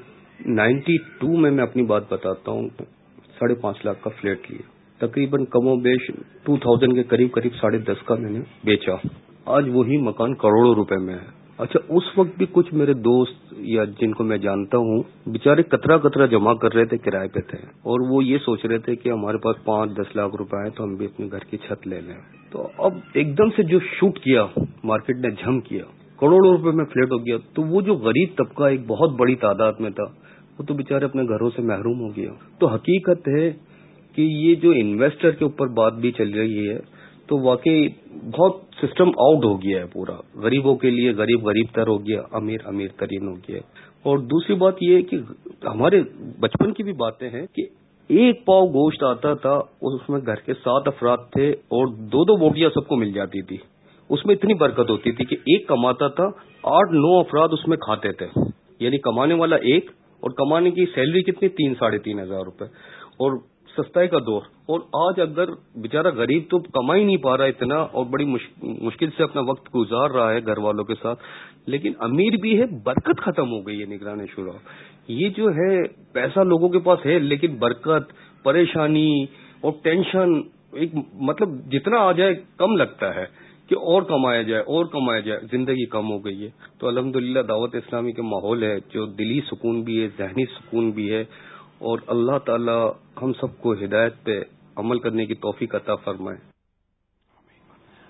نائنٹی ٹو میں میں اپنی بات بتاتا ہوں۔ ساڑھے پانچ لاکھ کا فلیٹ لیا۔ تقریباً کم و بیش ٹو تھاؤزینڈ کے قریب قریب ساڑھے دس کا میں نے بیچا۔ آج وہی مکان کروڑوں روپے میں ہے۔ اچھا اس وقت بھی کچھ میرے دوست یا جن کو میں جانتا ہوں بےچارے کترا کترا جمع کر رہے تھے کرائے پہ تھے۔ اور وہ یہ سوچ رہے تھے کہ ہمارے پاس پانچ دس لاکھ روپے ہیں تو ہم بھی اپنے گھر کی چھت لے لیں۔ تو اب ایک دم سے جو شوٹ کیا، مارکیٹ نے جھم کیا، کروڑوں روپے میں فلیٹ ہو گیا۔ تو وہ جو غریب طبقہ ایک بہت بڑی تعداد میں تھا وہ تو بےچارے اپنے گھروں سے محروم ہو گیا تو حقیقت ہے کہ یہ جو انویسٹر کے اوپر بات بھی چل رہی ہے، تو واقعی بہت سسٹم آؤٹ ہو گیا ہے پورا۔ غریبوں کے لیے غریب غریب تر ہو گیا، امیر امیر ترین ہو گیا۔ اور دوسری بات یہ ہے کہ ہمارے بچپن کی بھی باتیں ہیں کہ ایک پاؤ گوشت آتا تھا، اس میں گھر کے سات افراد تھے اور دو دو بوٹیاں سب کو مل جاتی تھی۔ اس میں اتنی برکت ہوتی تھی کہ ایک کماتا تھا، آٹھ نو افراد اس میں کھاتے تھے۔ یعنی کمانے والا ایک اور کمانے کی سیلری کتنی؟ تین، ساڑھے تین ہزار روپے۔ اور سستائی کا دور۔ اور آج اگر بےچارا غریب تو کما ہی نہیں پا رہا اتنا، اور بڑی مشکل سے اپنا وقت گزار رہا ہے گھر والوں کے ساتھ۔ لیکن امیر بھی ہے، برکت ختم ہو گئی ہے نگران شورا۔ یہ جو ہے، پیسہ لوگوں کے پاس ہے، لیکن برکت، پریشانی اور ٹینشن ایک مطلب جتنا آ جائے کم لگتا ہے۔ کہ اور کمایا جائے، اور کمایا جائے، زندگی کم ہو گئی ہے۔ تو الحمد دعوت اسلامی کے ماحول ہے، جو دلی سکون بھی ہے، ذہنی سکون بھی ہے۔ اور اللہ تعالی ہم سب کو ہدایت پہ عمل کرنے کی توفیق عطا فرمائے۔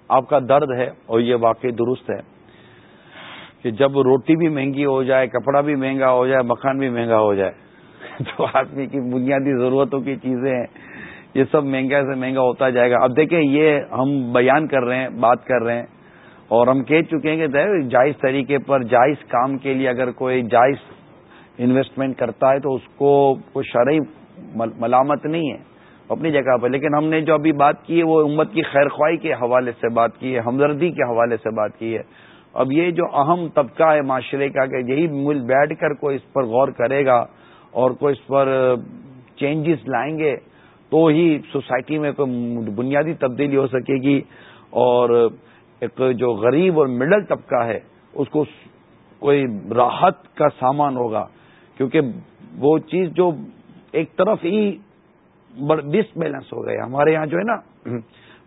آپ کا درد ہے اور یہ واقعی درست ہے کہ جب روٹی بھی مہنگی ہو جائے، کپڑا بھی مہنگا ہو جائے، مکان بھی مہنگا ہو جائے، تو آدمی کی بنیادی ضرورتوں کی چیزیں ہیں۔ یہ سب مہنگا سے مہنگا ہوتا جائے گا۔ اب دیکھیں، یہ ہم بیان کر رہے ہیں، بات کر رہے ہیں، اور ہم کہہ چکے ہیں کہ جائز طریقے پر، جائز کام کے لیے اگر کوئی جائز انویسٹمنٹ کرتا ہے تو اس کو کوئی شرعی ملامت نہیں ہے، اپنی جگہ پر۔ لیکن ہم نے جو ابھی بات کی ہے، وہ امت کی خیر خواہی کے حوالے سے بات کی ہے، ہمدردی کے حوالے سے بات کی ہے۔ اب یہ جو اہم طبقہ ہے معاشرے کا، کہ یہی مل بیٹھ کر کوئی اس پر غور کرے گا اور کوئی اس پر چینجز لائیں گے تو ہی سوسائٹی میں کوئی بنیادی تبدیلی ہو سکے گی اور ایک جو غریب اور مڈل طبقہ ہے، اس کو کوئی راحت کا سامان ہوگا۔ کیونکہ وہ چیز جو ایک طرف ہی ڈس بیلنس ہو گیا ہمارے یہاں جو ہے نا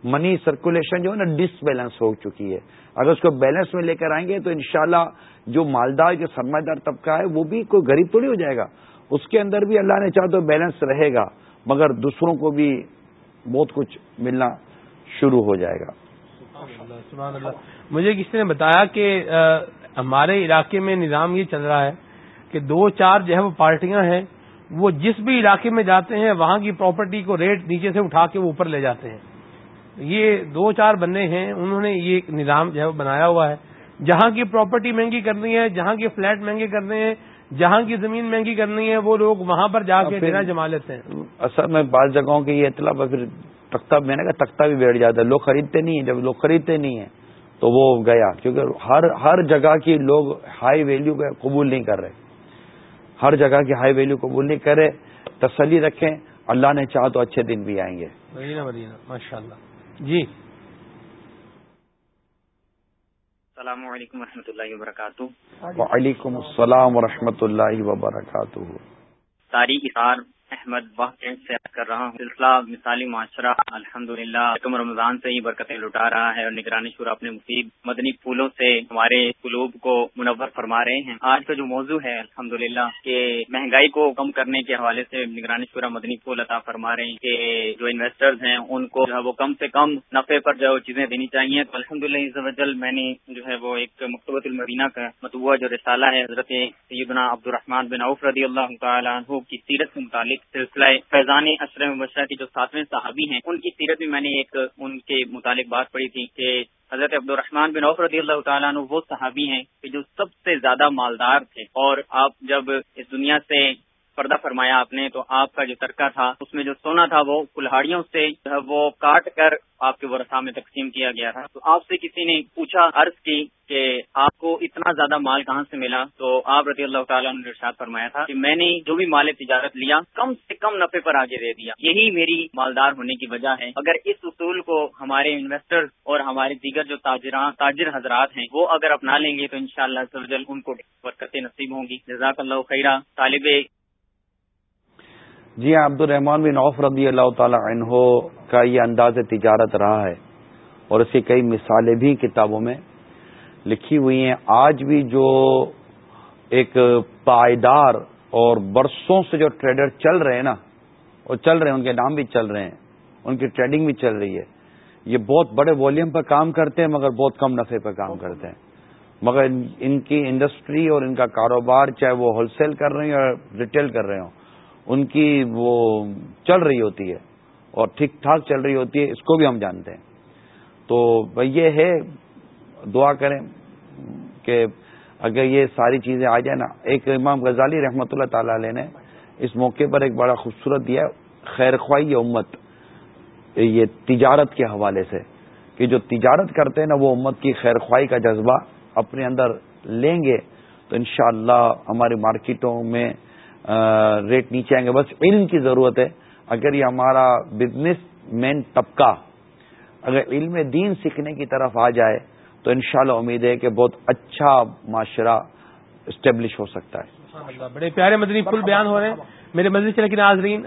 منی سرکولیشن جو ہے نا ڈس بیلنس ہو چکی ہے۔ اگر اس کو بیلنس میں لے کر آئیں گے تو انشاءاللہ جو مالدار، جو سرمایہ دار طبقہ ہے، وہ بھی کوئی غریب تھوڑی ہو جائے گا۔ اس کے اندر بھی اللہ نے چاہ تو بیلنس رہے گا۔ مگر دوسروں کو بھی بہت کچھ ملنا شروع ہو جائے گا۔ مجھے کسی نے بتایا کہ ہمارے علاقے میں نظام یہ چل رہا ہے کہ دو چار جو ہے وہ پارٹیاں ہیں، وہ جس بھی علاقے میں جاتے ہیں، وہاں کی پراپرٹی کو ریٹ نیچے سے اٹھا کے وہ اوپر لے جاتے ہیں۔ یہ دو چار بندے ہیں، انہوں نے یہ نظام جو ہے وہ بنایا ہوا ہے۔ جہاں کی پراپرٹی مہنگی کرنی ہے، جہاں کے فلیٹ مہنگے کرنے ہیں جہاں کی زمین مہنگی کرنی ہے وہ لوگ وہاں پر جا کے ڈیرا جما لیتے ہیں۔ اصل میں بعض جگہوں کی یہ اطلاع پھر تختہ میں نے کہا تختہ بھی بیٹھ جاتا ہے۔ لوگ خریدتے نہیں ہیں۔ جب لوگ خریدتے نہیں ہیں تو وہ گیا۔ کیونکہ ہر ہر جگہ کی لوگ ہائی ویلیو قبول نہیں کر رہے۔ ہر جگہ کی ہائی ویلو قبول نہیں کرے۔ تسلی رکھیں۔ اللہ نے چاہ تو اچھے دن بھی آئیں گے۔ مدینہ مدینہ۔ ماشاء اللہ جی۔ السلام علیکم و اللہ وبرکاتہ۔ وعلیکم السلام و اللہ وبرکاتہ۔ تاریخ احمد وقت سے کر رہا ہوں، سلسلہ مثالی معاشرہ الحمد للہ رمضان سے ہی برکتیں لٹا رہا ہے اور نگرانی شورا اپنے مصیب مدنی پھولوں سے ہمارے قلوب کو منور فرما رہے ہیں۔ آج کا جو موضوع ہے الحمد للہ کہ مہنگائی کو کم کرنے کے حوالے سے نگرانی شورا مدنی پھول عطا فرما رہے ہیں کہ جو انویسٹرز ہیں، ان کو جو ہے وہ کم سے کم نفے پر جو چیزیں دینی چاہیے۔ تو الحمد للہ میں نے جو ہے وہ ایک مکتبۃ المدینہ کا متبوع جو رسالہ ہے، حضرت سیدنا عبد الرحمان بن عوف رضی اللہ تعالیٰ عنہ کی سیرت سے متعلق سلسلہ فیضان اشرم مبشرہ کے جو ساتویں صحابی ہیں، ان کی سیرت میں میں نے ایک ان کے متعلق بات پڑھی تھی کہ حضرت عبد الرحمان بن عوف رضی اللہ تعالیٰ عنہ وہ صحابی ہیں کہ جو سب سے زیادہ مالدار تھے۔ اور آپ جب اس دنیا سے پردہ فرمایا آپ نے تو آپ کا جو ترکہ تھا، اس میں جو سونا تھا وہ کلہاڑیوں سے وہ کاٹ کر آپ کے ورثہ میں تقسیم کیا گیا تھا۔ تو آپ سے کسی نے پوچھا عرض کی کہ آپ کو اتنا زیادہ مال کہاں سے ملا؟ تو آپ رضی اللہ تعالیٰ نے ارشاد فرمایا تھا کہ میں نے جو بھی مال تجارت لیا، کم سے کم نفے پر آگے دے دیا۔ یہی میری مالدار ہونے کی وجہ ہے۔ اگر اس اصول کو ہمارے انویسٹر اور ہمارے دیگر جو تاجران، تاجر حضرات ہیں، وہ اگر اپنا لیں گے تو ان شاء اللہ ان کو برکتیں نصیب ہوں گی۔ جزاک اللہ خیرہ طالب جی ہاں عبد الرحمان بن عوف رضی اللہ تعالی عنہ کا یہ انداز تجارت رہا ہے اور اس کی کئی مثالیں بھی کتابوں میں لکھی ہوئی ہیں۔ آج بھی جو ایک پائیدار اور برسوں سے جو ٹریڈر چل رہے ہیں نا وہ چل رہے ہیں، ان کے نام بھی چل رہے ہیں، ان کی ٹریڈنگ بھی چل رہی ہے۔ یہ بہت بڑے والیوم پر کام کرتے ہیں، مگر بہت کم نفے پہ کام کرتے ہیں۔ مگر ان کی انڈسٹری اور ان کا کاروبار چاہے وہ ہول سیل کر رہے ہیں یا ریٹیل کر رہے ہوں ان کی وہ چل رہی ہوتی ہے اور ٹھیک ٹھاک چل رہی ہوتی ہے، اس کو بھی ہم جانتے ہیں۔ تو یہ ہے، دعا کریں کہ اگر یہ ساری چیزیں آ جائیں نا، ایک امام غزالی رحمۃ اللہ تعالی علیہ نے اس موقع پر ایک بڑا خوبصورت دیا خیر خواہ امت، یہ تجارت کے حوالے سے کہ جو تجارت کرتے ہیں نا، وہ امت کی خیر خواہی کا جذبہ اپنے اندر لیں گے۔ تو انشاءاللہ ہماری مارکیٹوں میں ریٹ نیچے آئیں گے۔ بس علم کی ضرورت ہے۔ اگر یہ ہمارا بزنس مین طبقہ اگر علم دین سیکھنے کی طرف آ جائے، تو انشاءاللہ امید ہے کہ بہت اچھا معاشرہ اسٹیبلش ہو سکتا ہے۔ بڑے پیارے مدنی پل بیان ہو رہے ہیں۔ میرے مدنی چینل کے ناظرین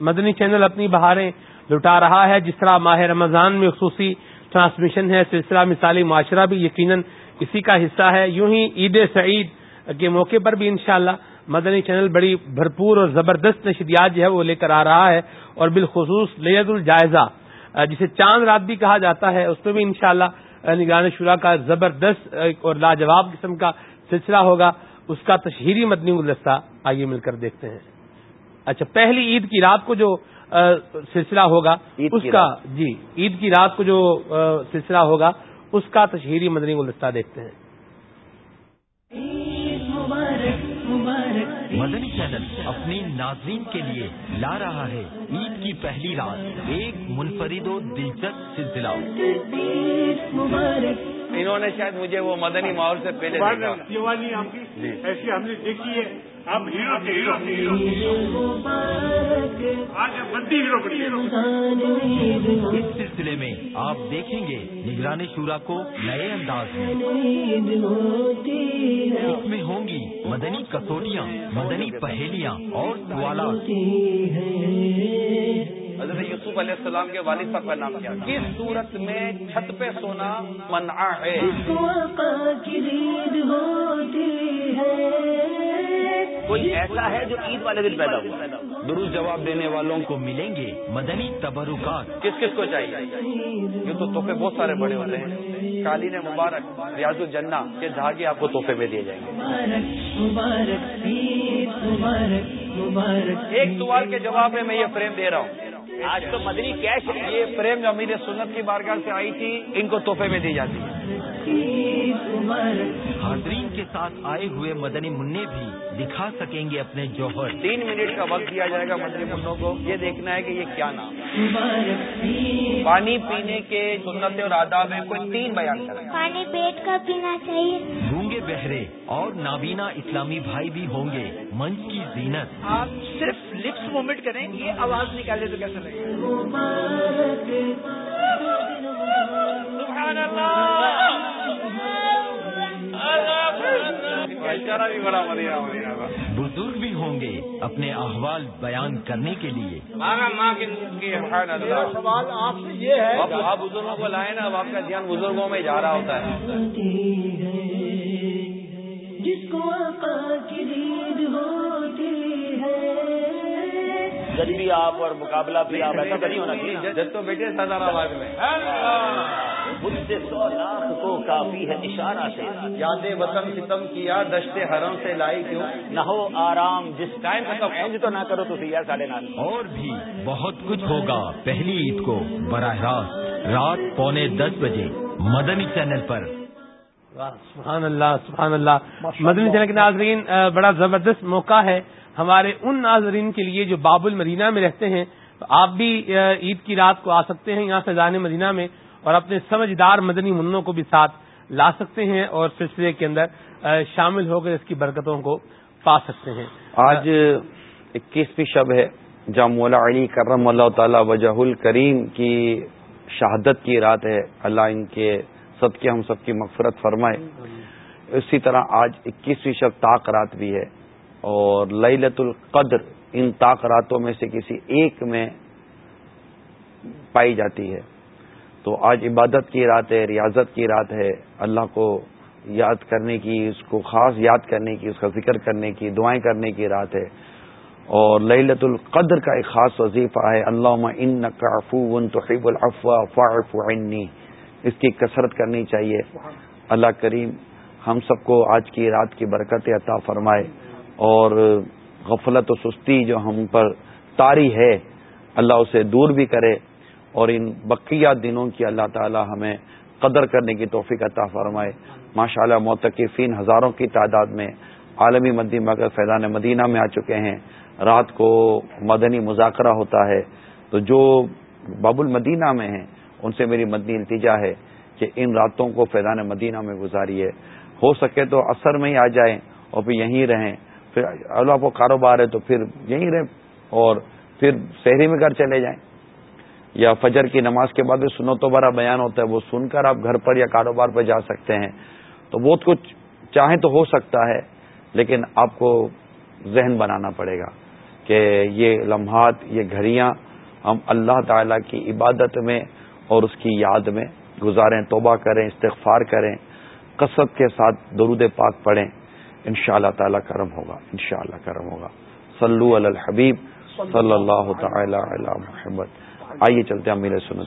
مدنی چینل اپنی بہاریں لٹا رہا ہے۔ جس طرح ماہ رمضان میں خصوصی ٹرانسمیشن ہے، سلسلہ مثالی معاشرہ بھی یقیناً اسی کا حصہ ہے۔ یوں ہی عید سعید کے موقع پر بھی انشاءاللہ مدنی چینل بڑی بھرپور اور زبردست نشریات جو ہے وہ لے کر آ رہا ہے اور بالخصوص لیت الجائزہ جسے چاند رات بھی کہا جاتا ہے اس میں بھی انشاءاللہ شاء اللہ شورا کا زبردست اور لاجواب قسم کا سلسلہ ہوگا۔ اس کا تشہیری مدنی گلدستہ آئیے مل کر دیکھتے ہیں۔ اچھا پہلی عید کی رات کو جو سلسلہ ہوگا اس کا جی عید کی رات کو جو سلسلہ ہوگا اس کا تشہیری مدنی گلدستہ دیکھتے ہیں۔ مدنی چینل اپنی ناظرین کے لیے لا رہا ہے عید کی پہلی رات ایک منفرد و دلچسپ سلسلہ۔ انہوں نے شاید مجھے وہ مدنی ماحول سے پہلے جی۔ ایسی ہم نے دیکھی ہے۔ اب ہیرو اس سلسلے میں آپ دیکھیں گے نگران شورا کو نئے انداز میں۔ اس میں ہوں گی مدنی کسوٹیاں مدنی پہیلیاں اور سوالات۔ حضرت یوسف علیہ السلام کے والد صاحب کا نام کیا کس صورت میں چھت پہ سونا منع ہے۔ کوئی ایسا ہے جو عید والے دن پیدا ہوا درست جواب دینے والوں کو ملیں گے مدنی تبرکات۔ کس کس کو چاہیے؟ یہ تو تحفے بہت سارے بڑے ہوتے ہیں۔ کالین مبارک ریاض الجنا کے دھاگے آپ کو تحفے میں دیے جائیں گے۔ ایک سوال کے جواب میں میں یہ فریم دے رہا ہوں۔ آج تو مدنی کیش یہ فریم جو امیر سنت کی بارگاہ سے آئی تھی ان کو تحفے میں دی جاتی ہے۔ حاضرین کے ساتھ آئے ہوئے مدنی منع بھی دکھا سکیں گے اپنے جوہر۔ تین منٹ کا وقت دیا جائے گا مدنی منوں کو۔ یہ دیکھنا ہے کہ یہ کیا نام پانی پینے کے سنت اور آداب ہیں کوئی تین بیان کریں۔ پانی پیٹ کا پینا چاہیے۔ گونگے بہرے اور نابینا اسلامی بھائی بھی ہوں گے منچ کی زینت۔ آپ صرف لپس موومنٹ کریں یہ آواز نکالے تو کیسا لگے؟ بزرگ بھی ہوں گے اپنے احوال بیان کرنے کے لیے۔ سوال آپ سے یہ ہے آپ بزرگوں کو لائے نا اب آپ کا دھیان بزرگوں میں جا رہا ہوتا ہے۔ جس کو جج بھی آپ اور مقابلہ بھی آپ ایسا تو نہیں ہونا چاہیے۔ جج تو بیٹے سزار آباد میں۔ مجھ سے سو لاکھ کو کافی ہے اشارہ سے۔ یاد وطن ختم کیا دشتے حرم سے لائی کیوں؟ نہ ہو آرام جس ٹائم اینج تو نہ کرو تو یار ساڑھے نال اور بھی بہت کچھ ہوگا۔ پہلی عید کو براہ راست رات پونے دس بجے مدنی چینل پر سبحان اللہ سبحان اللہ۔ مدنی چینل کے ناظرین بڑا زبردست موقع ہے۔ ہمارے ان ناظرین کے لیے جو باب المدینہ میں رہتے ہیں آپ بھی عید کی رات کو آ سکتے ہیں یہاں فیضان مدینہ میں اور اپنے سمجھدار مدنی منوں کو بھی ساتھ لا سکتے ہیں اور سلسلے کے اندر شامل ہو کر اس کی برکتوں کو پا سکتے ہیں۔ آج اکیسویں شب ہے جہاں مولا علی کرم اللہ تعالی وجہ الکریم کی شہادت کی رات ہے۔ اللہ ان کے سب کے ہم سب کی مغفرت فرمائے۔ اسی طرح آج اکیسویں شب طاق رات بھی ہے اور لت القدر ان طاق راتوں میں سے کسی ایک میں پائی جاتی ہے۔ تو آج عبادت کی رات ہے، ریاضت کی رات ہے۔ اللہ کو یاد کرنے کی، اس کو خاص یاد کرنے کی، اس کا ذکر کرنے کی، دعائیں کرنے کی رات ہے۔ اور للت القدر کا ایک خاص وظیفہ ہے اللہ ان توحیب الفوا فاف عنی۔ اس کی کثرت کرنی چاہیے۔ اللہ کریم ہم سب کو آج کی رات کی برکت عطا فرمائے اور غفلت و سستی جو ہم پر تاری ہے، اللہ اسے دور بھی کرے اور ان بقیہ دنوں کی اللہ تعالی ہمیں قدر کرنے کی توفیق عطا فرمائے۔ ماشاء اللہ موتقفین ہزاروں کی تعداد میں عالمی مدی مگر فیضان مدینہ میں آ چکے ہیں۔ رات کو مدنی مذاکرہ ہوتا ہے۔ تو جو باب المدینہ میں ہیں ان سے میری مدنی التجا ہے کہ ان راتوں کو فیضان مدینہ میں گزاری ہو سکے تو اثر میں ہی آ جائیں اور پھر یہیں رہیں۔ پھر اللہ کو کاروبار ہے تو پھر یہیں رہیں اور پھر شہری میں گھر چلے جائیں۔ یا فجر کی نماز کے بعد سنو تو بڑا بیان ہوتا ہے وہ سن کر آپ گھر پر یا کاروبار پر جا سکتے ہیں۔ تو بہت کچھ چاہیں تو ہو سکتا ہے، لیکن آپ کو ذہن بنانا پڑے گا کہ یہ لمحات، یہ گھڑیاں ہم اللہ تعالی کی عبادت میں اور اس کی یاد میں گزاریں، توبہ کریں، استغفار کریں کثرت کے ساتھ درود پاک پڑھیں۔ ان شاء اللہ تعالی کرم ہوگا ان شاء اللہ کرم ہوگا۔ صلو علی الحبیب، صلی اللہ تعالی علی محمد۔ آئیے چلتے ہیں میرے سنت۔